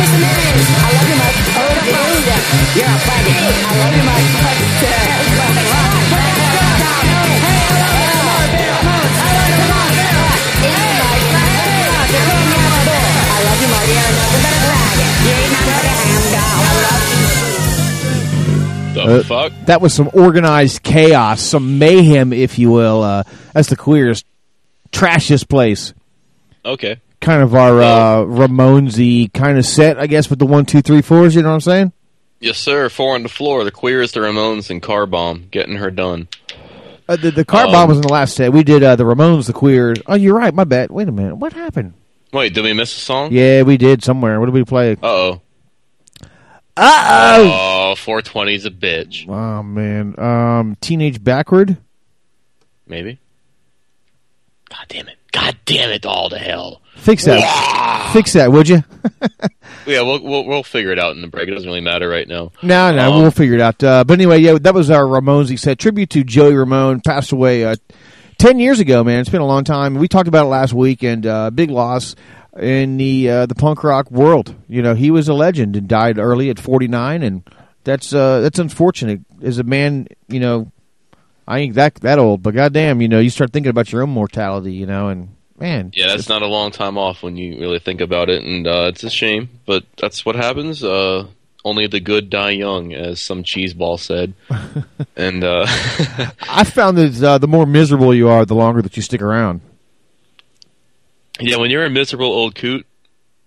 Mr. Millions. I love you, Mike. Oh, dude. You're a faggot. I love you, Mike. I love you, Mike. You're nothing but a faggot. You ain't nothing but a ham dog. I love The Uh, fuck? That was some organized chaos, some mayhem, if you will. Uh, that's the queers. Trash this place. Okay. Kind of our uh, Ramonesy kind of set, I guess, with the one, two, three, fours. You know what I'm saying? Yes, sir. Four on the floor. The queers, the Ramones, and Car Bomb. Getting her done. Uh, the, the car Um, bomb was in the last set. We did uh, the Ramones, the queers. Oh, you're right. My bad. Wait a minute. What happened? Wait, did we miss a song? Yeah, we did somewhere. What did we play? Uh-oh. Uh-oh. Oh, 420's a bitch. Oh man. Um, Teenage Backward. Maybe. God damn it. God damn it all to hell. Fix that. Fix that, would you? *laughs* Yeah, we'll, we'll we'll figure it out in the break. It doesn't really matter right now. No, no, Um, we'll figure it out. Uh, but anyway, yeah, that was our Ramones. He said tribute to Joey Ramone, passed away uh, ten years ago. Man, it's been a long time. We talked about it last week, and uh, big loss in the uh, the punk rock world. You know, he was a legend and died early at forty nine, and that's uh, that's unfortunate. As a man, you know, I ain't that that old, but goddamn, you know, you start thinking about your own mortality, you know, and man, Yeah, that's not a long time off when you really think about it, and uh, it's a shame, but that's what happens. Uh, only the good die young, as some cheeseball said. *laughs* and uh, *laughs* I found that uh, the more miserable you are, the longer that you stick around. Yeah, when you're a miserable old coot,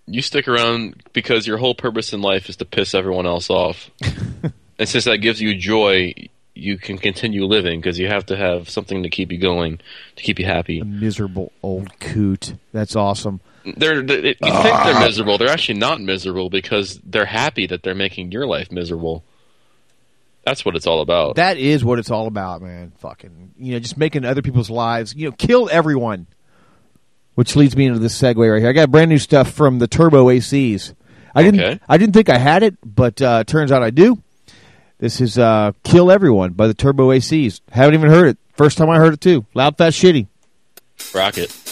you stick around because your whole purpose in life is to piss everyone else off. *laughs* and since that gives you joy, you can continue living because you have to have something to keep you going, to keep you happy. A Miserable old coot. That's awesome. They're, they you think they're miserable. They're actually not miserable because they're happy that they're making your life miserable. That's what it's all about. That is what it's all about, man. Fucking, you know, just making other people's lives, you know, kill everyone. Which leads me into this segue right here. I got brand new stuff from the Turbo ACs. I didn't, I didn't think I had it, but uh, turns out I do. This is uh, "Kill Everyone" by the Turbo ACs. Haven't even heard it. First time I heard it too. Loud, fast, shitty. Rocket.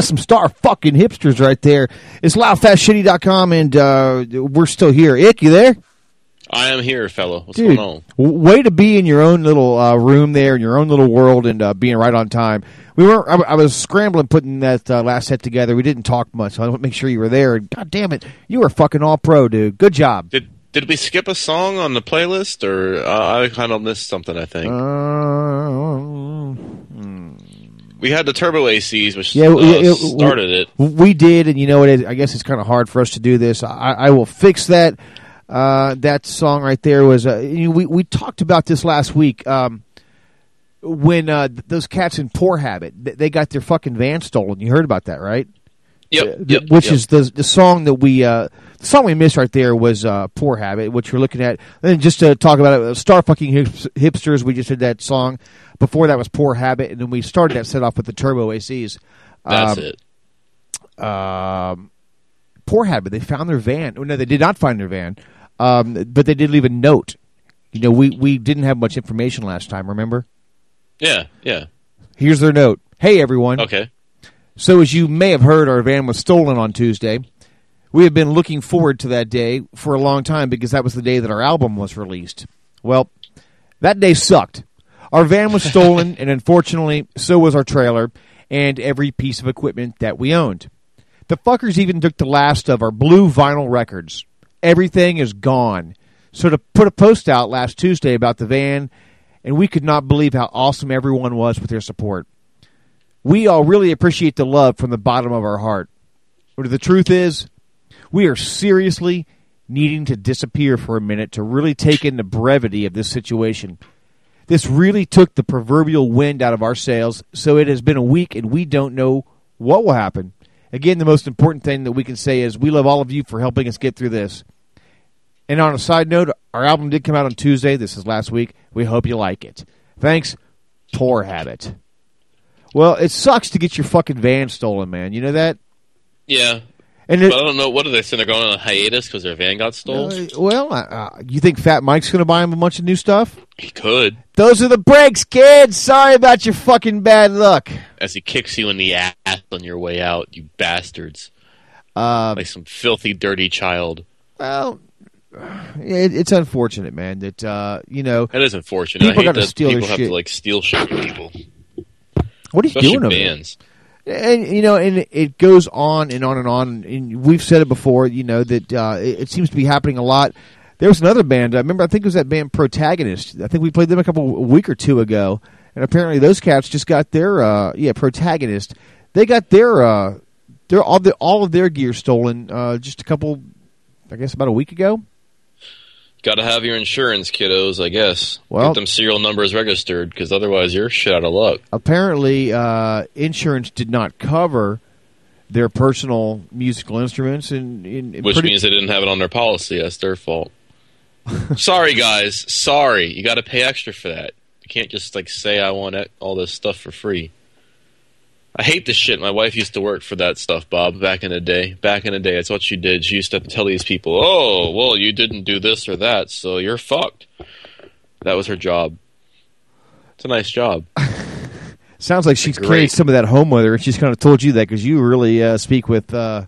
Yeah, some star fucking hipsters right there. It's loudfastshitty.com, and uh, we're still here. Ick, you there? I am here, fellow. What's Dude, going on? way to be in your own little uh, room there, in your own little world, and uh, being right on time. We were. I, I was scrambling putting that uh, last set together. We didn't talk much. So I want to make sure you were there. And God damn it, you were fucking all pro, dude. Good job. Did did we skip a song on the playlist, or uh, I kind of missed something? I think Uh, we had the Turbo ACs, which Yeah, uh, it- started it. We did, and you know what? I guess it's kind of hard for us to do this. I, I will fix that. Uh, that song right there was. Uh, you know, we we talked about this last week. Um, when uh, those cats in Poor Habit, they got their fucking van stolen. You heard about that, right? Yep, yep, which yep. is the the song that we uh, the song we missed right there was uh, "Poor Habit," which we're looking at. And just to talk about it, "Star Fucking Hipsters," we just did that song. Before that was "Poor Habit," and then we started that set off with the Turbo ACs. That's Um, it. Um, Poor Habit. They found their van. Oh, no, they did not find their van, um, but they did leave a note. You know, we we didn't have much information last time. Remember? Yeah, yeah. Here's their note. Hey, everyone. Okay. So, as you may have heard, our van was stolen on Tuesday. We have been looking forward to that day for a long time because that was the day that our album was released. Well, that day sucked. Our van was stolen, and unfortunately, so was our trailer and every piece of equipment that we owned. The fuckers even took the last of our blue vinyl records. Everything is gone. So to put a post out last Tuesday about the van, and we could not believe how awesome everyone was with their support. We all really appreciate the love from the bottom of our heart. But the truth is, we are seriously needing to disappear for a minute to really take in the brevity of this situation. This really took the proverbial wind out of our sails, so it has been a week and we don't know what will happen. Again, the most important thing that we can say is we love all of you for helping us get through this. And on a side note, our album did come out on Tuesday. This is last week. We hope you like it. Thanks, Poor Habit. Well, it sucks to get your fucking van stolen, man. You know that? Yeah. And it- I don't know. What are they saying? They're going on a hiatus because their van got stolen? Uh, well, uh, uh, you think Fat Mike's going to buy him a bunch of new stuff? he could. Those are the breaks, kids. Sorry about your fucking bad luck. As he kicks you in the ass on your way out, you bastards. Um, like some filthy, dirty child. Well, it, it's unfortunate, man. That uh, you know, That is unfortunate. People I hate gotta steal people have shit. to like steal shit from people. What are you Especially doing over there? And you know, and it goes on and on and on. And we've said it before. You know that uh, it, it seems to be happening a lot. There was another band. I remember. I think it was that band Protagonist. I think we played them a couple a week or two ago. And apparently, those cats just got their uh, yeah Protagonist. They got their uh, their all the all of their gear stolen uh, just a couple, I guess, about a week ago. Got to have your insurance, kiddos. I guess. Well- Get them serial numbers registered, because otherwise you're shit out of luck. Apparently, uh, insurance did not cover their personal musical instruments, and, and Which pretty- means they didn't have it on their policy. That's their fault. *laughs* Sorry, guys. Sorry. You got to pay extra for that. You can't just like say I want all this stuff for free. I hate this shit. My wife used to work for that stuff, Bob, back in the day. Back in the day, that's what she did. She used to tell these people, "Oh, well, you didn't do this or that, so you're fucked." That was her job. It's a nice job. *laughs* Sounds like she's carried some of that home with her, and she's kind of told you that because you really uh, speak with. Uh,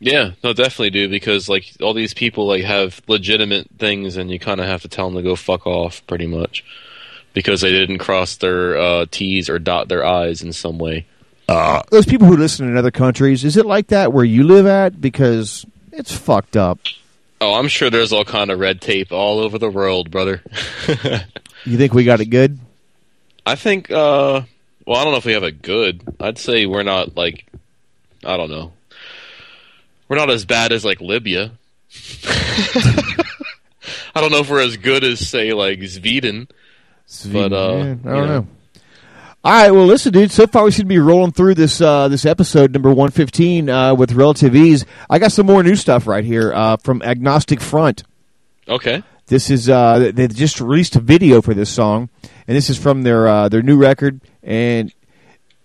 Yeah, no, definitely do because like all these people like have legitimate things, and you kind of have to tell them to go fuck off, pretty much, because they didn't cross their uh, T's or dot their I's in some way. uh, those people who listen in other countries. Is it like that where you live at? Because it's fucked up. Oh, I'm sure there's all kind of red tape all over the world, brother. *laughs* You think we got it good? I think. uh Well, I don't know if we have it good. I'd say we're not like. I don't know. We're not as bad as like Libya. *laughs* *laughs* I don't know if we're as good as say like Sweden. But uh, Yeah, I don't know. know. All right, well, listen, dude. So far, we seem to be rolling through this uh, this episode number one fifteen uh, with relative ease. I got some more new stuff right here uh, from Agnostic Front. Okay. This is uh, they just released a video for this song, and this is from their uh, their new record. And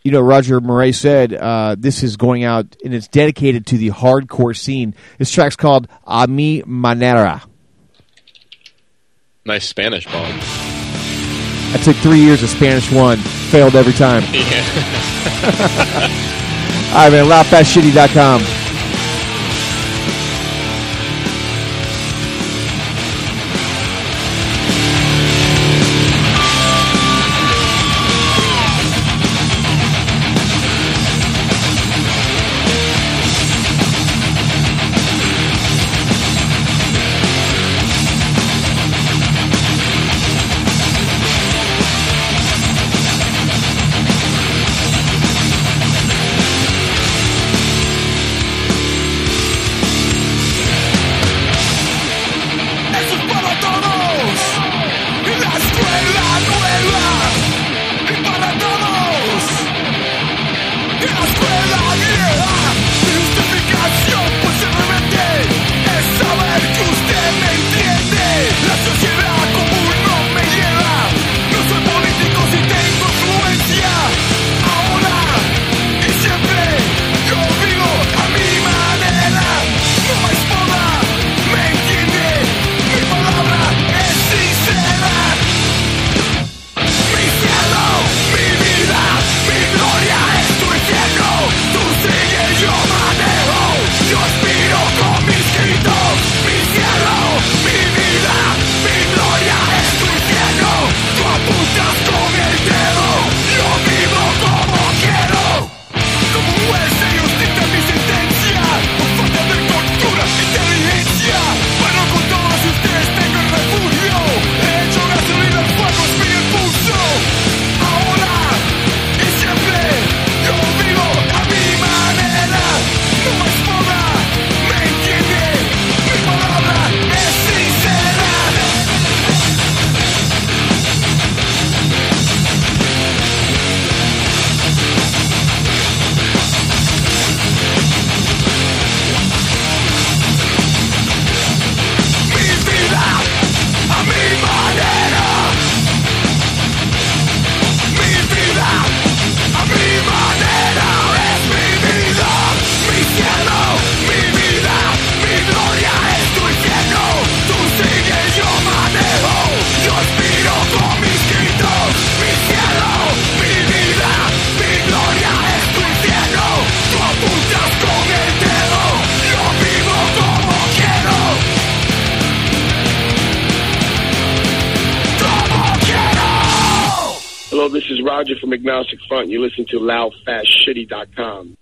you know, Roger Miret said uh, this is going out and it's dedicated to the hardcore scene. This track's called "A Mi Manera." Nice Spanish, Bob. I took three years of Spanish one, failed every time. *laughs* Yeah. *laughs* All right, man. Loudfastshitty.com. from Agnostic Front. You listen to loudfastshitty.com.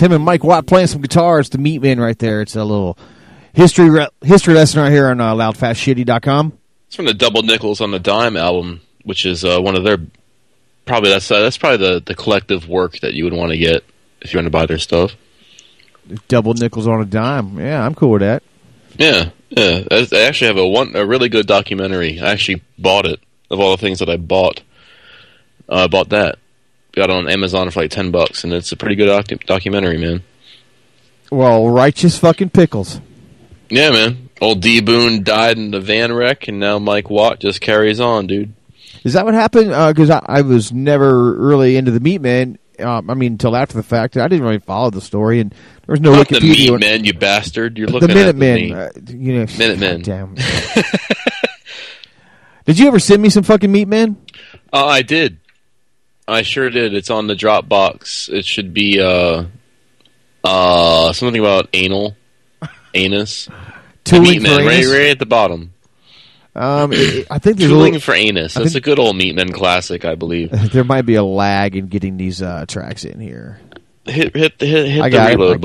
Him and Mike Watt playing some guitars. The Meatman right there. It's a little history re- history lesson right here on uh, loudfastshitty.com. It's from the Double Nickels on the Dime album, which is uh, one of their probably that's uh, that's probably the, the collective work that you would want to get if you want to buy their stuff. Double nickels on a dime. Yeah, I'm cool with that. Yeah, yeah. I I actually have a one a really good documentary. I actually bought it of all the things that I bought. Uh, I bought that. Got on Amazon for like ten bucks, and it's a pretty good docu- documentary, man. Well, righteous fucking pickles. Yeah, man. Old D Boon died in the van wreck, and now Mike Watt just carries on, dude. Is that what happened? Because I, I was never really into the Meatman. Um, I mean, until after the fact, I didn't really follow the story, and there was no Not the Wikipedia. meat man, you bastard! You're looking the meat. uh, you know, Minutemen. Damn. *laughs* Did you ever send me some fucking Meatman? Uh, I did. I sure did. It's on the Dropbox. It should be uh, uh, something about anal, anus. *laughs* Tooling meat for right, right at the bottom. Um, it- it- I think there's a Tooling little, for anus. That's think- a good old Meatman classic, I believe. *laughs* there might be a lag in getting these uh, tracks in here. Hit hit hit, hit I the it. reload I-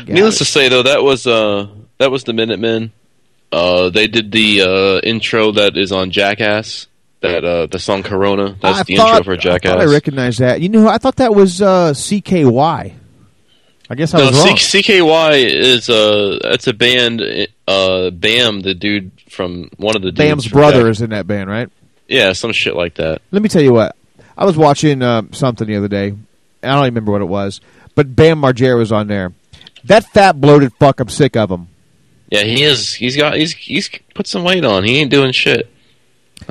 button. Needless it. to say, though, that was uh that was the Minutemen. Uh, they did the uh, intro that is on Jackass. That uh, the song Corona. That's I the thought, intro for I Jackass. thought I recognize that. You know, I thought that was uh, CKY. I guess I no, was wrong. C- CKY is uh that's a band. Uh, Bam, the dude from one of the Bam's brother is in that band, right? Yeah, some shit like that. Let me tell you what. I was watching uh, something the other day. I don't even remember what it was, but Bam Margera was on there. That fat bloated fuck, I'm sick of him. Yeah, he is. He's got. He's he's put some weight on. He ain't doing shit.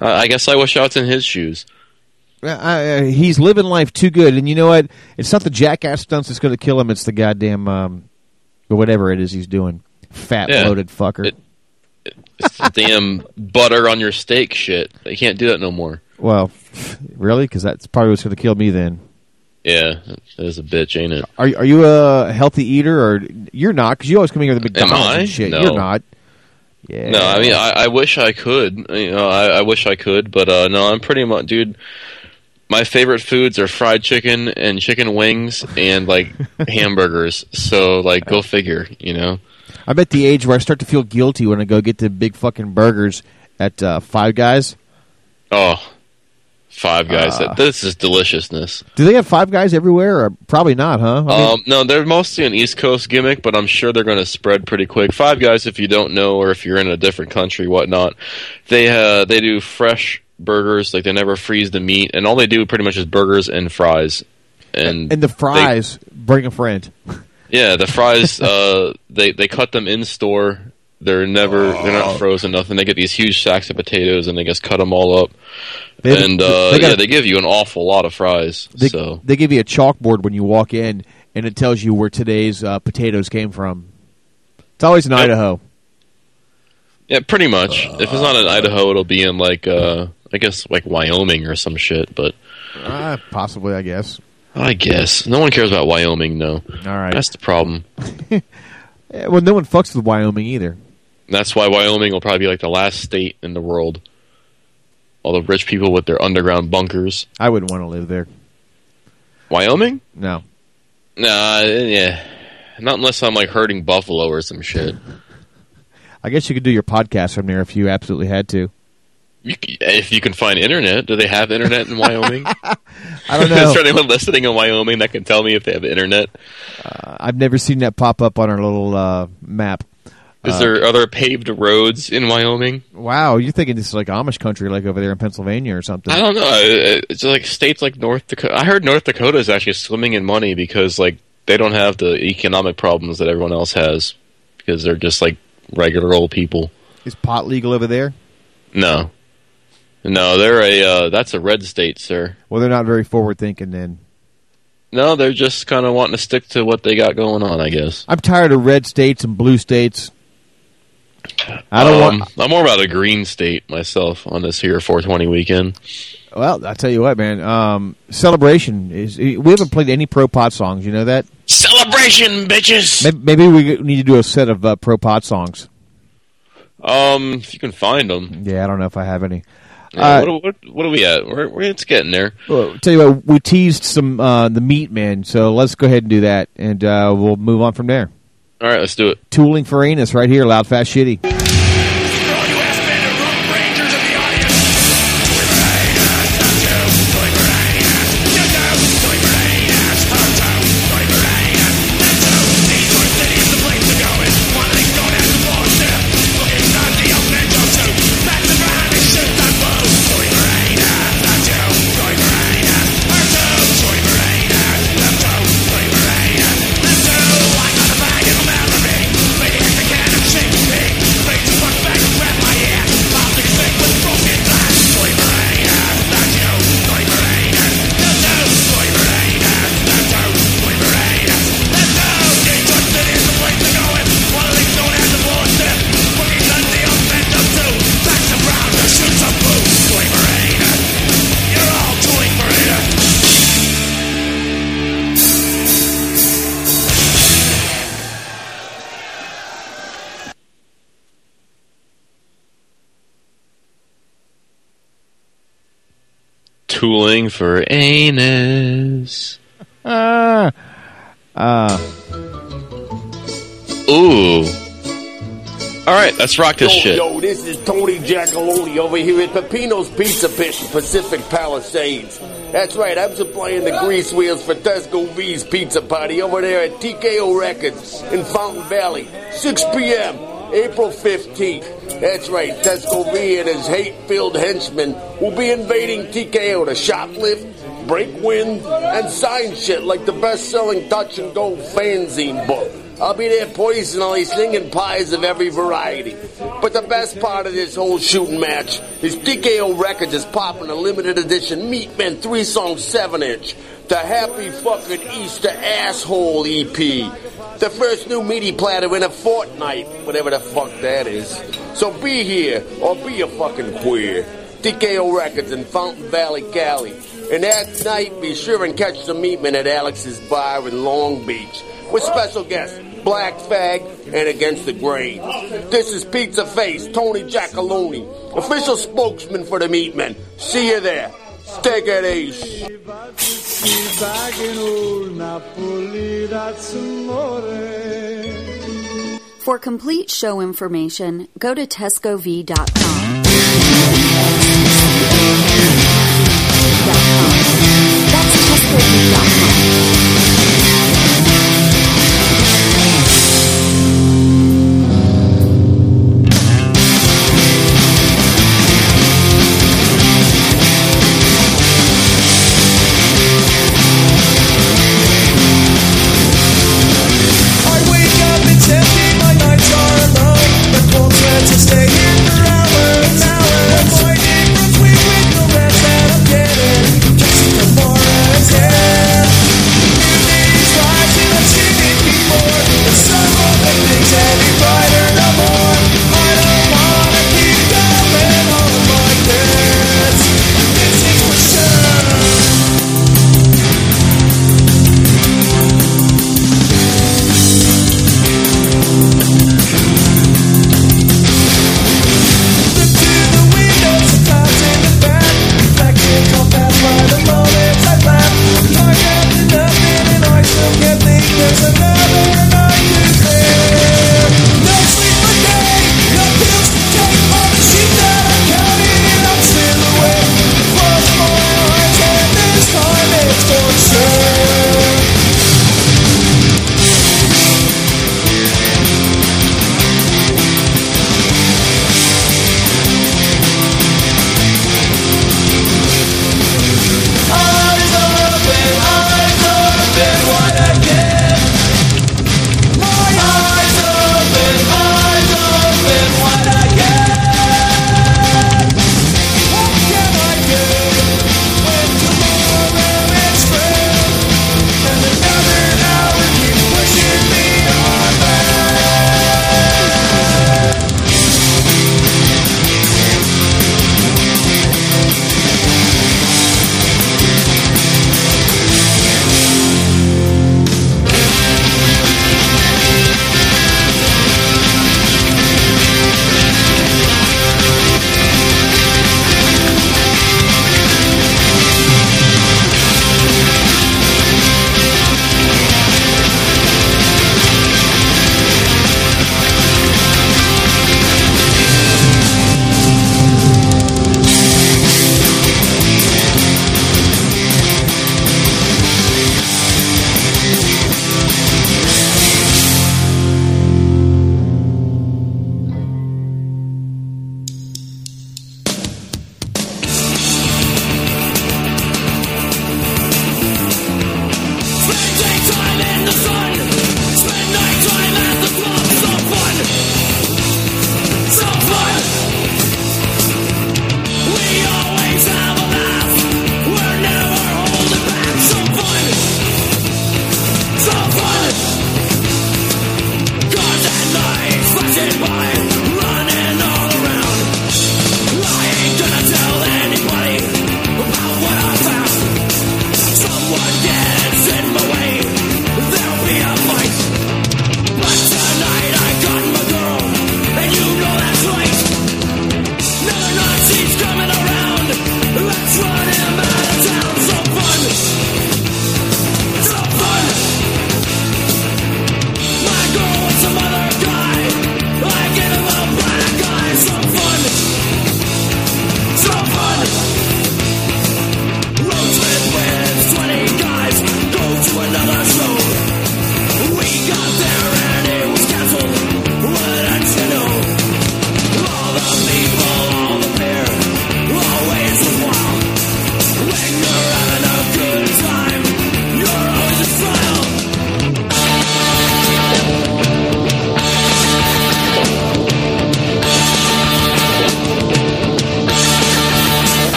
I I guess I wish I was in his shoes. Uh, uh, he's living life too good, and you know what? It's not the jackass stunts that's going to kill him. It's the goddamn um, whatever it is he's doing. Fat Yeah. bloated fucker. It- It's the damn *laughs* butter on your steak shit. They can't do that no more. well, *laughs* really? Because that's probably what's going to kill me. Then Yeah, that is a bitch, ain't it? are are you a healthy eater or you're not? Because you always come here with the McDonald's I? and shit. No. You're not. Yeah. No, I mean, I, I wish I could. You know, I, I wish I could, but uh, no, I'm pretty much, dude. My favorite foods are fried chicken and chicken wings and like *laughs* hamburgers. So, like, go figure. You know. I'm at the age where I start to feel guilty when I go get the big fucking burgers at uh, Five Guys. Oh, Five Guys. Uh, this is deliciousness. Do they have Five Guys everywhere? Or probably not, huh? I mean, Um, no, they're mostly an East Coast gimmick, but I'm sure they're going to spread pretty quick. Five Guys, if you don't know, or if you're in a different country, whatnot, they uh, they do fresh burgers. Like they never freeze the meat, and all they do pretty much is burgers and fries. And and the they- fries, bring a friend. yeah, the fries. uh, *laughs* they they cut them in store. They're never they're not frozen nothing. They get these huge sacks of potatoes and they just cut them all up. They- and uh, they got- yeah, they give you an awful lot of fries. They, so they give you a chalkboard when you walk in, and it tells you where today's uh, potatoes came from. It's always in Idaho. yeah, pretty much. if it's not in Idaho, it'll be in like uh, I guess like Wyoming or some shit. But Uh, possibly, I guess. I guess no one cares about Wyoming. though. All right. that's the problem. *laughs* Yeah, well, no one fucks with Wyoming either. That's why Wyoming will probably be like the last state in the world. All the rich people with their underground bunkers. I wouldn't want to live there. Wyoming? No. Nah, yeah. Not unless I'm like herding buffalo or some shit. *laughs* I guess you could do your podcast from there if you absolutely had to. You, if you can find internet, do they have internet in Wyoming? *laughs* I don't *laughs* know. Is there anyone listening in Wyoming that can tell me if they have internet? Uh, I've never seen that pop up on our little uh, map. Is Uh, there other paved roads in Wyoming? Wow, you're thinking this is like Amish country, like over there in Pennsylvania or something? I don't know. It's like states like North Dakota. I heard North Dakota is actually swimming in money because like they don't have the economic problems that everyone else has because they're just like regular old people. Is pot legal over there? No, no, they're a uh, that's a red state, sir. Well, they're not very forward thinking then. No, they're just kind of wanting to stick to what they got going on, I guess. I'm tired of red states and blue states. I don't Um, want. I'm more about a green state myself on this here 420 weekend. Well, I tell you what, man. Um, celebration is. We haven't played any pro pot songs. You know that? Celebration, bitches. Maybe, maybe we need to do a set of uh, pro pot songs. Um, if you can find them. Yeah, I don't know if I have any. Yeah, Uh, what, what, what are we at? We're, we're it's getting there. Well, tell you what, we teased some uh, the meat man, so let's go ahead and do that, and uh, we'll move on from there. All right, let's do it. Tooling for anus right here, loud, fast, shitty. Tooling for anus. Ah, uh, Ooh. All right, let's rock this yo, shit. Yo, this is Tony Giacalone over here at Pepino's Pizza Pit Pacific Palisades. That's right, I'm supplying the grease wheels for Tesco Vee's Pizza Party over there at TKO Records in Fountain Valley. 6 p.m., April 15th. That's right, Tesco Vee and his hate-filled henchmen will be invading TKO to shoplift, break wind, and sign shit like the best-selling Touch and Go fanzine book. I'll be there poisonally singing pies of every variety. But the best part of this whole shooting match is TKO Records is popping a limited edition Meatmen 3 song 7 inch. The Happy Fucking Easter Asshole EP. The first new meaty platter in a fortnight, whatever the fuck that is. So be here or be a fucking queer. TKO Records in Fountain Valley, Cali. And that night, be sure and catch the Meatmen at Alex's Bar in Long Beach with special guests Black Fag and Against the Grain. This is Pizza Face, Tony Giacalone, official spokesman for the Meatmen. See you there. Take it easy. For complete show information, go to tescov.com. That's tescov.com.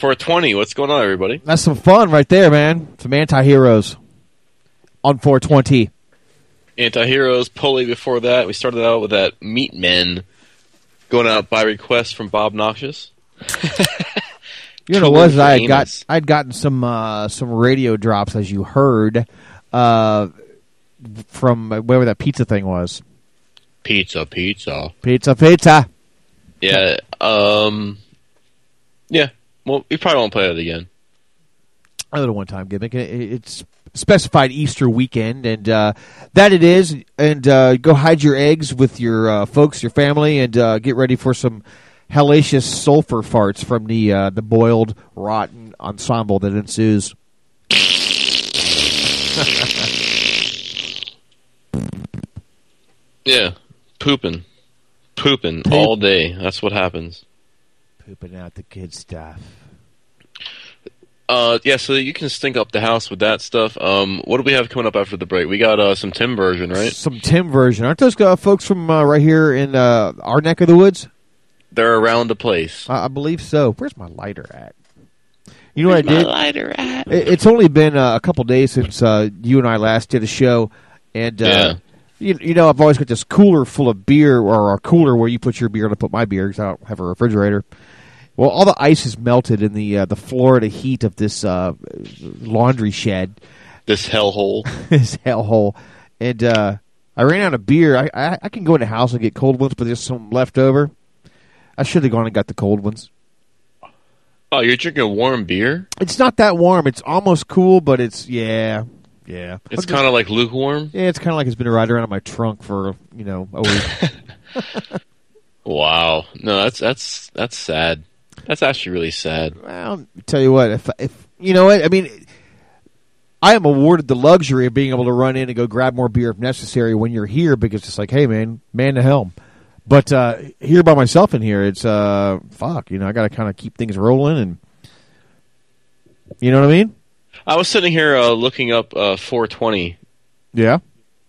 420. What's going on, everybody? That's some fun right there, man. Some anti-heroes on 420. Anti-heroes, Pulley before that. We started out with that Meatmen going out by request from Bob Noxious. *laughs* You know, what it was I had got I'd gotten some uh, some radio drops as you heard uh, from wherever that pizza thing was. Pizza, pizza. Pizza, pizza. Yeah, um, yeah. Well, we probably won't play it again. A little one-time gimmick. It- It's specified Easter weekend, and uh, that it is. And uh, go hide your eggs with your uh, folks, your family, and uh, get ready for some hellacious sulfur farts from the uh, the boiled, rotten ensemble that ensues. *laughs* Yeah, pooping, pooping all day. That's what happens. Pooping out the good stuff. Uh, yeah, so you can stink up the house with that stuff. Um, what do we have coming up after the break? We got uh, some Tim version, right? Some Tim version. Aren't those uh, folks from uh, right here in uh, our neck of the woods? They're around the place. I, I believe so. Where's my lighter at? You know what I Where's did? lighter at? It- It's only been uh, a couple days since uh, you and I last did a show, and uh, Yeah. You, you know I've always got this cooler full of beer, or a cooler where you put your beer and I put my beer because I don't have a refrigerator. Well, all the ice is melted in the uh, the Florida heat of this uh, laundry shed, This hellhole. *laughs* this hellhole, and uh, I ran out of beer. I, I I can go in the house and get cold ones, but there's some left over. I should have gone and got the cold ones. Oh, you're drinking warm beer? It's not that warm. It's almost cool, but it's yeah, yeah. It's kind of like lukewarm. Yeah, it's kind of like it's been right around in my trunk for you know a week. *laughs* Wow. No, that's that's that's sad. That's actually really sad. well, tell you what, if if you know what I mean, I am awarded the luxury of being able to run in and go grab more beer if necessary when you're here because it's like, hey man, man the helm. But uh, here by myself in here, it's uh, fuck. You know, I got to kind of keep things rolling, and you know what I mean. I was sitting here uh, looking up uh, 420 Yeah.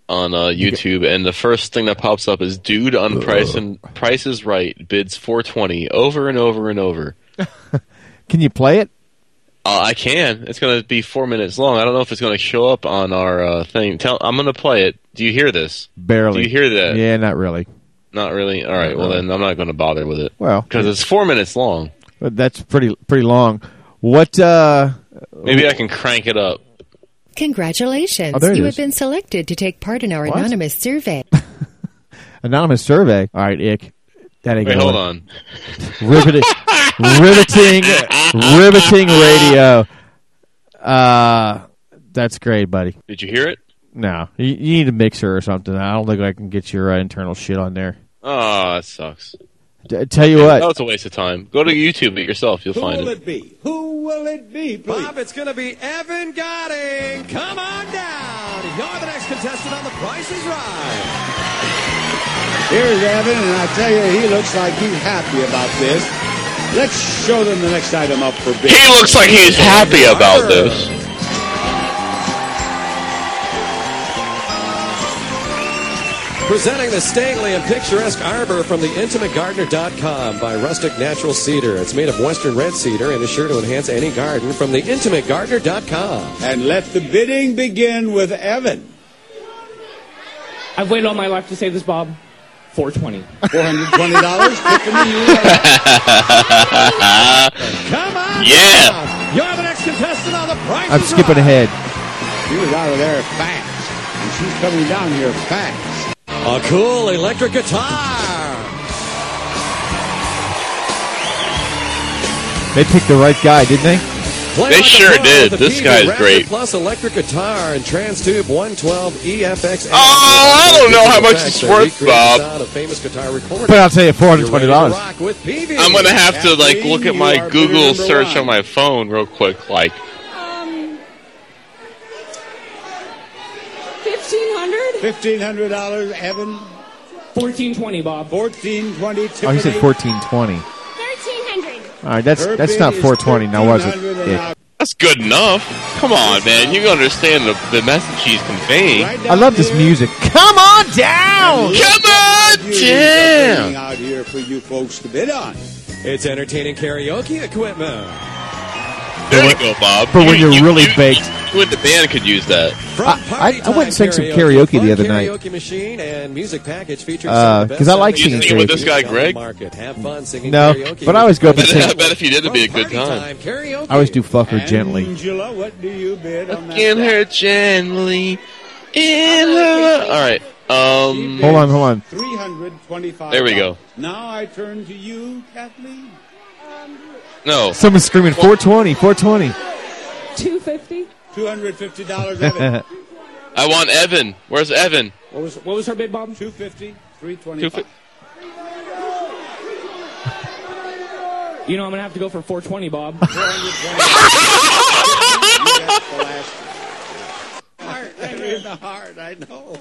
on uh, YouTube, and the first thing that pops up is "Dude on Price and Price is Right bids 420 over and over and over." *laughs* Can you play it? Uh, I can. It's going to be four minutes long. I don't know if it's going to show up on our uh, thing. Tell, I'm going to play it. Do you hear this? Barely. Do you hear that? Yeah, not really. Not really. All right. Not Well, really. then I'm not going to bother with it. Well, because it's four minutes long. That's pretty pretty long. What? uh Maybe I can crank it up. Congratulations. Oh, you have been selected to take part in our What? anonymous survey. *laughs* Anonymous survey. All right, Ick. That ain't Wait, gonna hold on. riveting, riveting, riveting radio. Uh, that's great, buddy. Did you hear it? No, you, you need a mixer or something. I don't think I can get your uh, internal shit on there. Oh, that sucks. D- tell you what, That was a waste of time. Go to YouTube it yourself. You'll Who find it. Who will it. it be? Who will it be, please? Bob, it's going to be Evan Godding. Come on down. You're the next contestant on The Price is Right. Here's Evan, and I tell you, he looks like he's happy about this. Let's show them the next item up for bid. He looks like he's happy about this. Presenting the stately and picturesque arbor from the IntimateGardener.com by Rustic Natural Cedar. It's made of western red cedar and is sure to enhance any garden from the IntimateGardener.com. And let the bidding begin with Evan. I've waited all my life to say this, Bob. 420. $420. *laughs* Come on Yeah. down. You're the next contestant on The Price I'm is skipping Right. ahead. She was out of there fast. And she's coming down here fast. A cool electric guitar. They picked the right guy, didn't they? Play They sure pro did. This Peavey guy's Raptor great. Plus electric guitar and Transtube 112 EFX. Oh, I don't know how much it's worth, Bob. A famous guitar recording. But I'll tell you, You're ready to $420. rock with Peavey. I'm gonna have to like look at my Google search on my phone real quick. Like, Um, fifteen hundred. $1,500, Evan. 1420, Bob. 1420 Tiffany. Oh, he said fourteen twenty. Thirteen hundred. All right, that's Her that's not four twenty. Now was it? $1,500 Dick? That's good enough. Come on, man. You understand the, the message he's conveying. Right I down love this music. Come on down. Come on Beauties are down. burning out here for you folks to bid on. It's entertaining karaoke equipment. There you go, Bob. For when You- you're you- really you- baked. You and the band could use that. I, I, I went and sang some karaoke the other night. Karaoke machine and music package featuring Uh, some of the 'cause I like best singing singing with karaoke. this guy, Greg? Market. Have fun singing No, karaoke but I always go up I and bet, I sing. bet if you did, it'd be a good time. time. Karaoke. I always do fuck her gently. Angela, what do you bid on that? In her gently. In her. All right. Um. Hold on, hold on. Three hundred twenty-five. There we go. Now I turn to you, Kathleen. No. Someone's screaming 420, 420. 250 Two hundred fifty dollars. Evan. *laughs* I want Evan. Where's Evan? What was what was her bid, Bob? 250, 325. You know I'm gonna have to go for 420, Bob. Heart, in the heart, I know.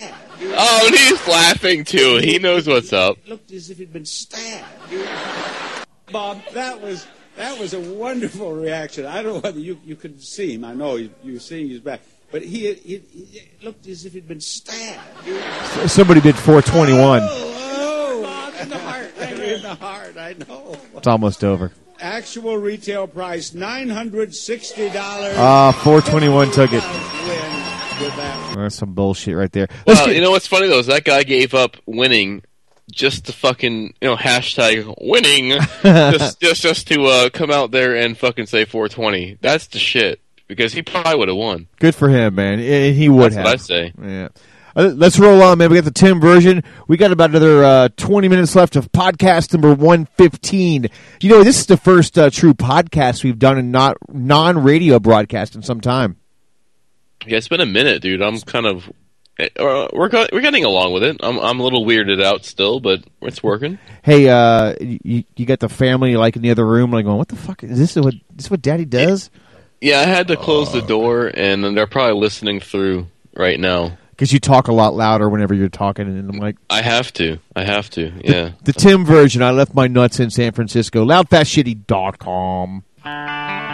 Oh, and he's laughing too. He knows what's up. looked as if he'd been stabbed. *laughs* Bob, that was that was a wonderful reaction. I don't know whether you, you could see him. I know you, you were seeing his back, but he, he, he looked as if he'd been stabbed. Somebody did 421. Oh, in the heart, *laughs* in the heart. I know. It's almost over. Actual retail price nine hundred sixty dollars. Ah, 421 took it. That's some bullshit right there. Let's Well, get- you know what's funny though is that guy gave up winning just to fucking you know hashtag winning *laughs* just just just to uh, come out there and fucking say 420. That's the shit because he probably would have won. Good for him, man. Eh, He would That's have. what I say. Yeah. Uh, let's roll on, man. We got the Tim version. We got about another uh, 20 minutes left of podcast number 115. You know, this is the first uh, true podcast we've done in not non-radio broadcast in some time. Yeah, it's been a minute, dude. I'm kind of we're go- we're getting along with it. I'm I'm a little weirded out still, but it's working. Hey, uh, you, you got the family like in the other room, like going, "What the fuck is this? What this? Is what Daddy does?" Yeah, I had to close the door, and they're probably listening through right now. Because you talk a lot louder whenever you're talking, and I'm like, I have to. I have to. Yeah. the Tim version. I left my nuts in San Francisco. Loudfastshitty.com. Pushing out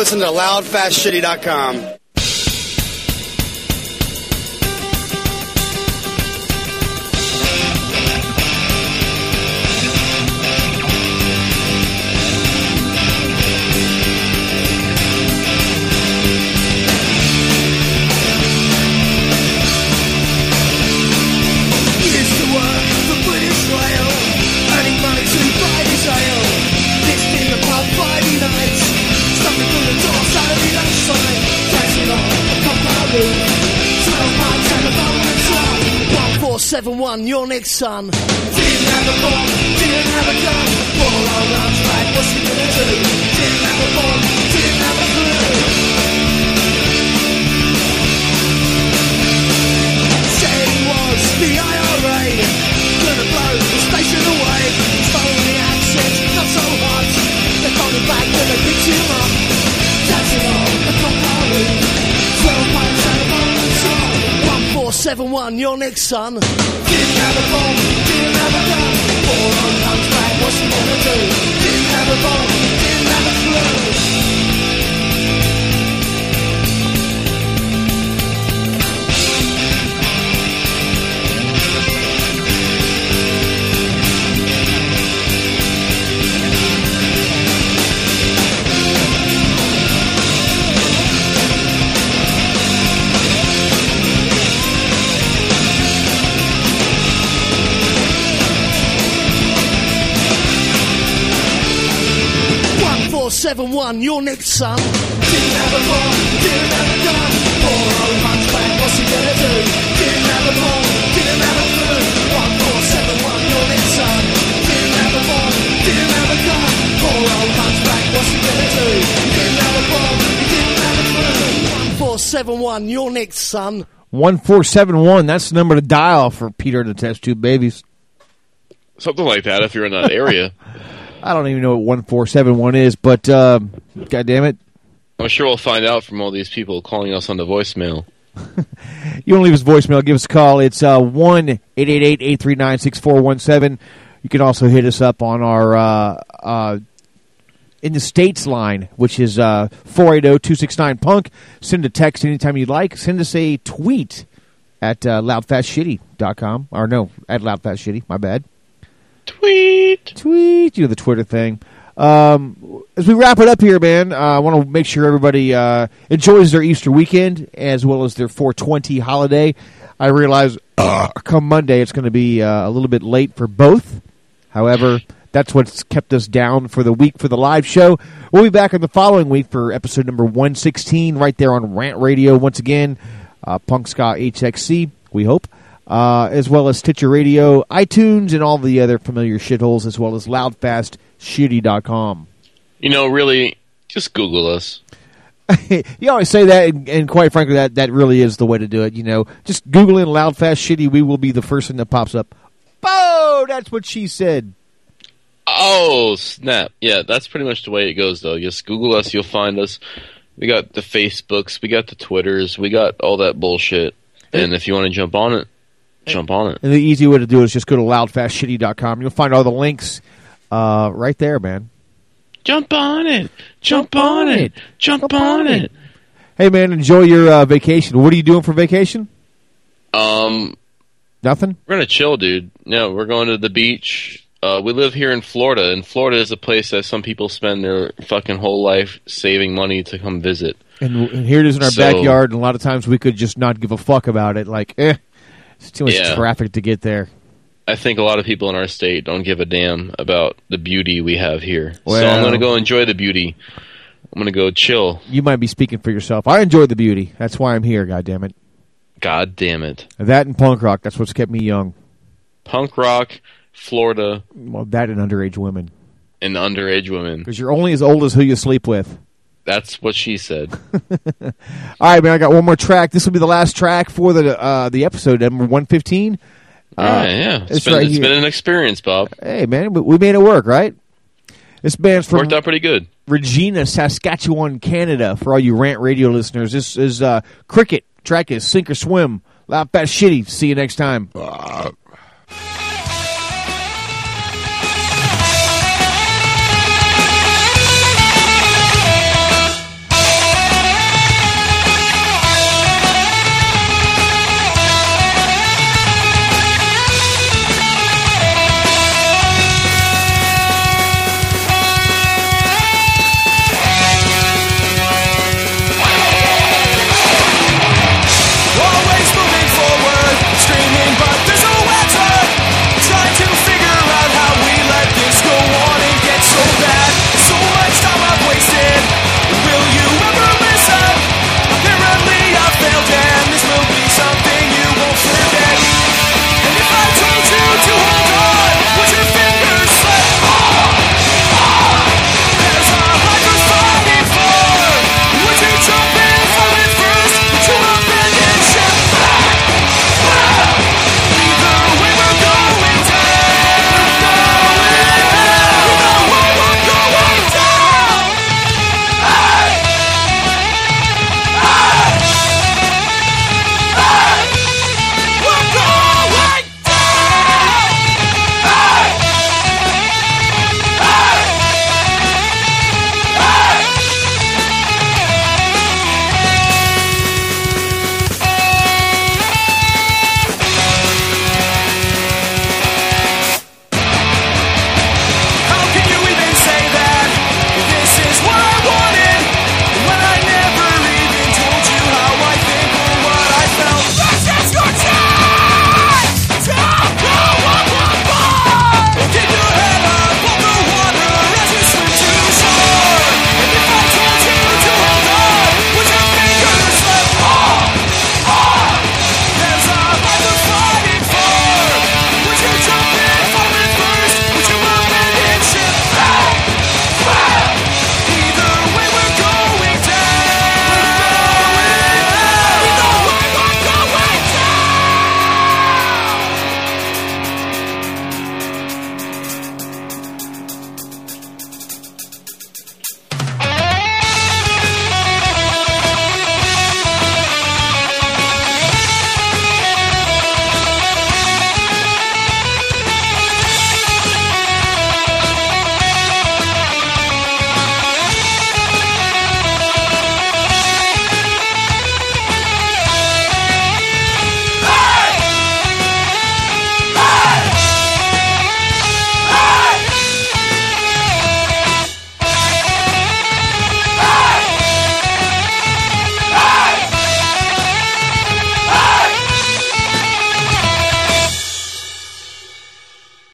Listening to loudfastshitty.com. seven one, your next son. Didn't have a bomb, didn't have a gun. Poor old hunchback, what's he gonna do? Didn't have a bomb, one, your next son. Didn't have a bomb, didn't have a gun. Poor old hunchback, what's he gonna do? Didn't have a bomb, didn't have a clue. One four seven one, your next son. Didn't have a bomb, didn't have a gun. Poor old hunchback, what's he gonna do? Didn't have a bomb, didn't have a clue. One four seven one, your next son. Didn't have a bomb, didn't have a gun. Poor old hunchback, what's he gonna do? Didn't have a bomb, didn't have a clue. One four seven one, your next son. One four seven one. That's the number to dial for Peter and the Test Tube Babies. Something like that if you're in that area. *laughs* I don't even know what one four seven one is, but uh, God damn it, I'm sure we'll find out from all these people calling us on the voicemail. *laughs* you want to leave us a voicemail? Give us a call. It's uh, one eight eight eight eight three nine six four one seven. You can also hit us up on our uh, uh, in the states line, which is uh, four eight zero two six nine punk. Send a text anytime you'd like. Send us a tweet at uh, loudfastshitty.com. or no at loudfastshitty. My bad. Tweet. Tweet. You know the Twitter thing. Um, as we wrap it up here, man, uh, I want to make sure everybody uh, enjoys their Easter weekend as well as their 420 holiday. I realize uh, come Monday it's going to be uh, a little bit late for both. However, that's what's kept us down for the week for the live show. We'll be back in the following week for episode number 116 right there on Rant Radio once again. Uh, Punk Ska HXC, we hope uh, as well as Stitcher Radio, iTunes, and all the other familiar shitholes, as well as loudfastshitty.com. You know, really, just Google us. *laughs* you always say that, and, and quite frankly, that, that really is the way to do it. You know, just Google in loud, fast, shitty. We will be the first thing that pops up. Oh, that's what she said. Oh, snap. Yeah, that's pretty much the way it goes, though. Just Google us, you'll find us. We got the Facebooks, we got the Twitters, we got all that bullshit. And if you want to jump on it, jump on it. And the easy way to do it is just go to loudfastshitty.com. You'll find all the links uh, right there, man. Jump on it. Jump on it. Jump on it. Hey, man, enjoy your uh, vacation. What are you doing for vacation? Um, Nothing? we're gonna chill, dude. No, we're going to the beach. Uh, we live here in Florida, and Florida is a place that some people spend their fucking whole life saving money to come visit. And, and here it is in our So- backyard, and a lot of times we could just not give a fuck about it. Like, eh, it's too much Yeah. traffic to get there. I think a lot of people in our state don't give a damn about the beauty we have here. so I'm going to go enjoy the beauty. I'm going to go chill. You might be speaking for yourself. I enjoy the beauty. That's why I'm here, God damn it. God damn it. That and punk rock, that's what's kept me young. Punk rock, Florida, Well, that and underage women. and underage women. Because you're only as old as who you sleep with. That's what she said. *laughs* All right, man, I got one more track. This will be the last track for the uh, the episode, number 115. All right, yeah. It's it's been, right it's here. been an experience, Bob. Hey, man, we- we made it work, right? This band's from Worked out pretty good. Regina, Saskatchewan, Canada. For all you rant radio listeners, this is uh, Cricket. Track is Sink or Swim. Loud, fast, shitty. See you next time.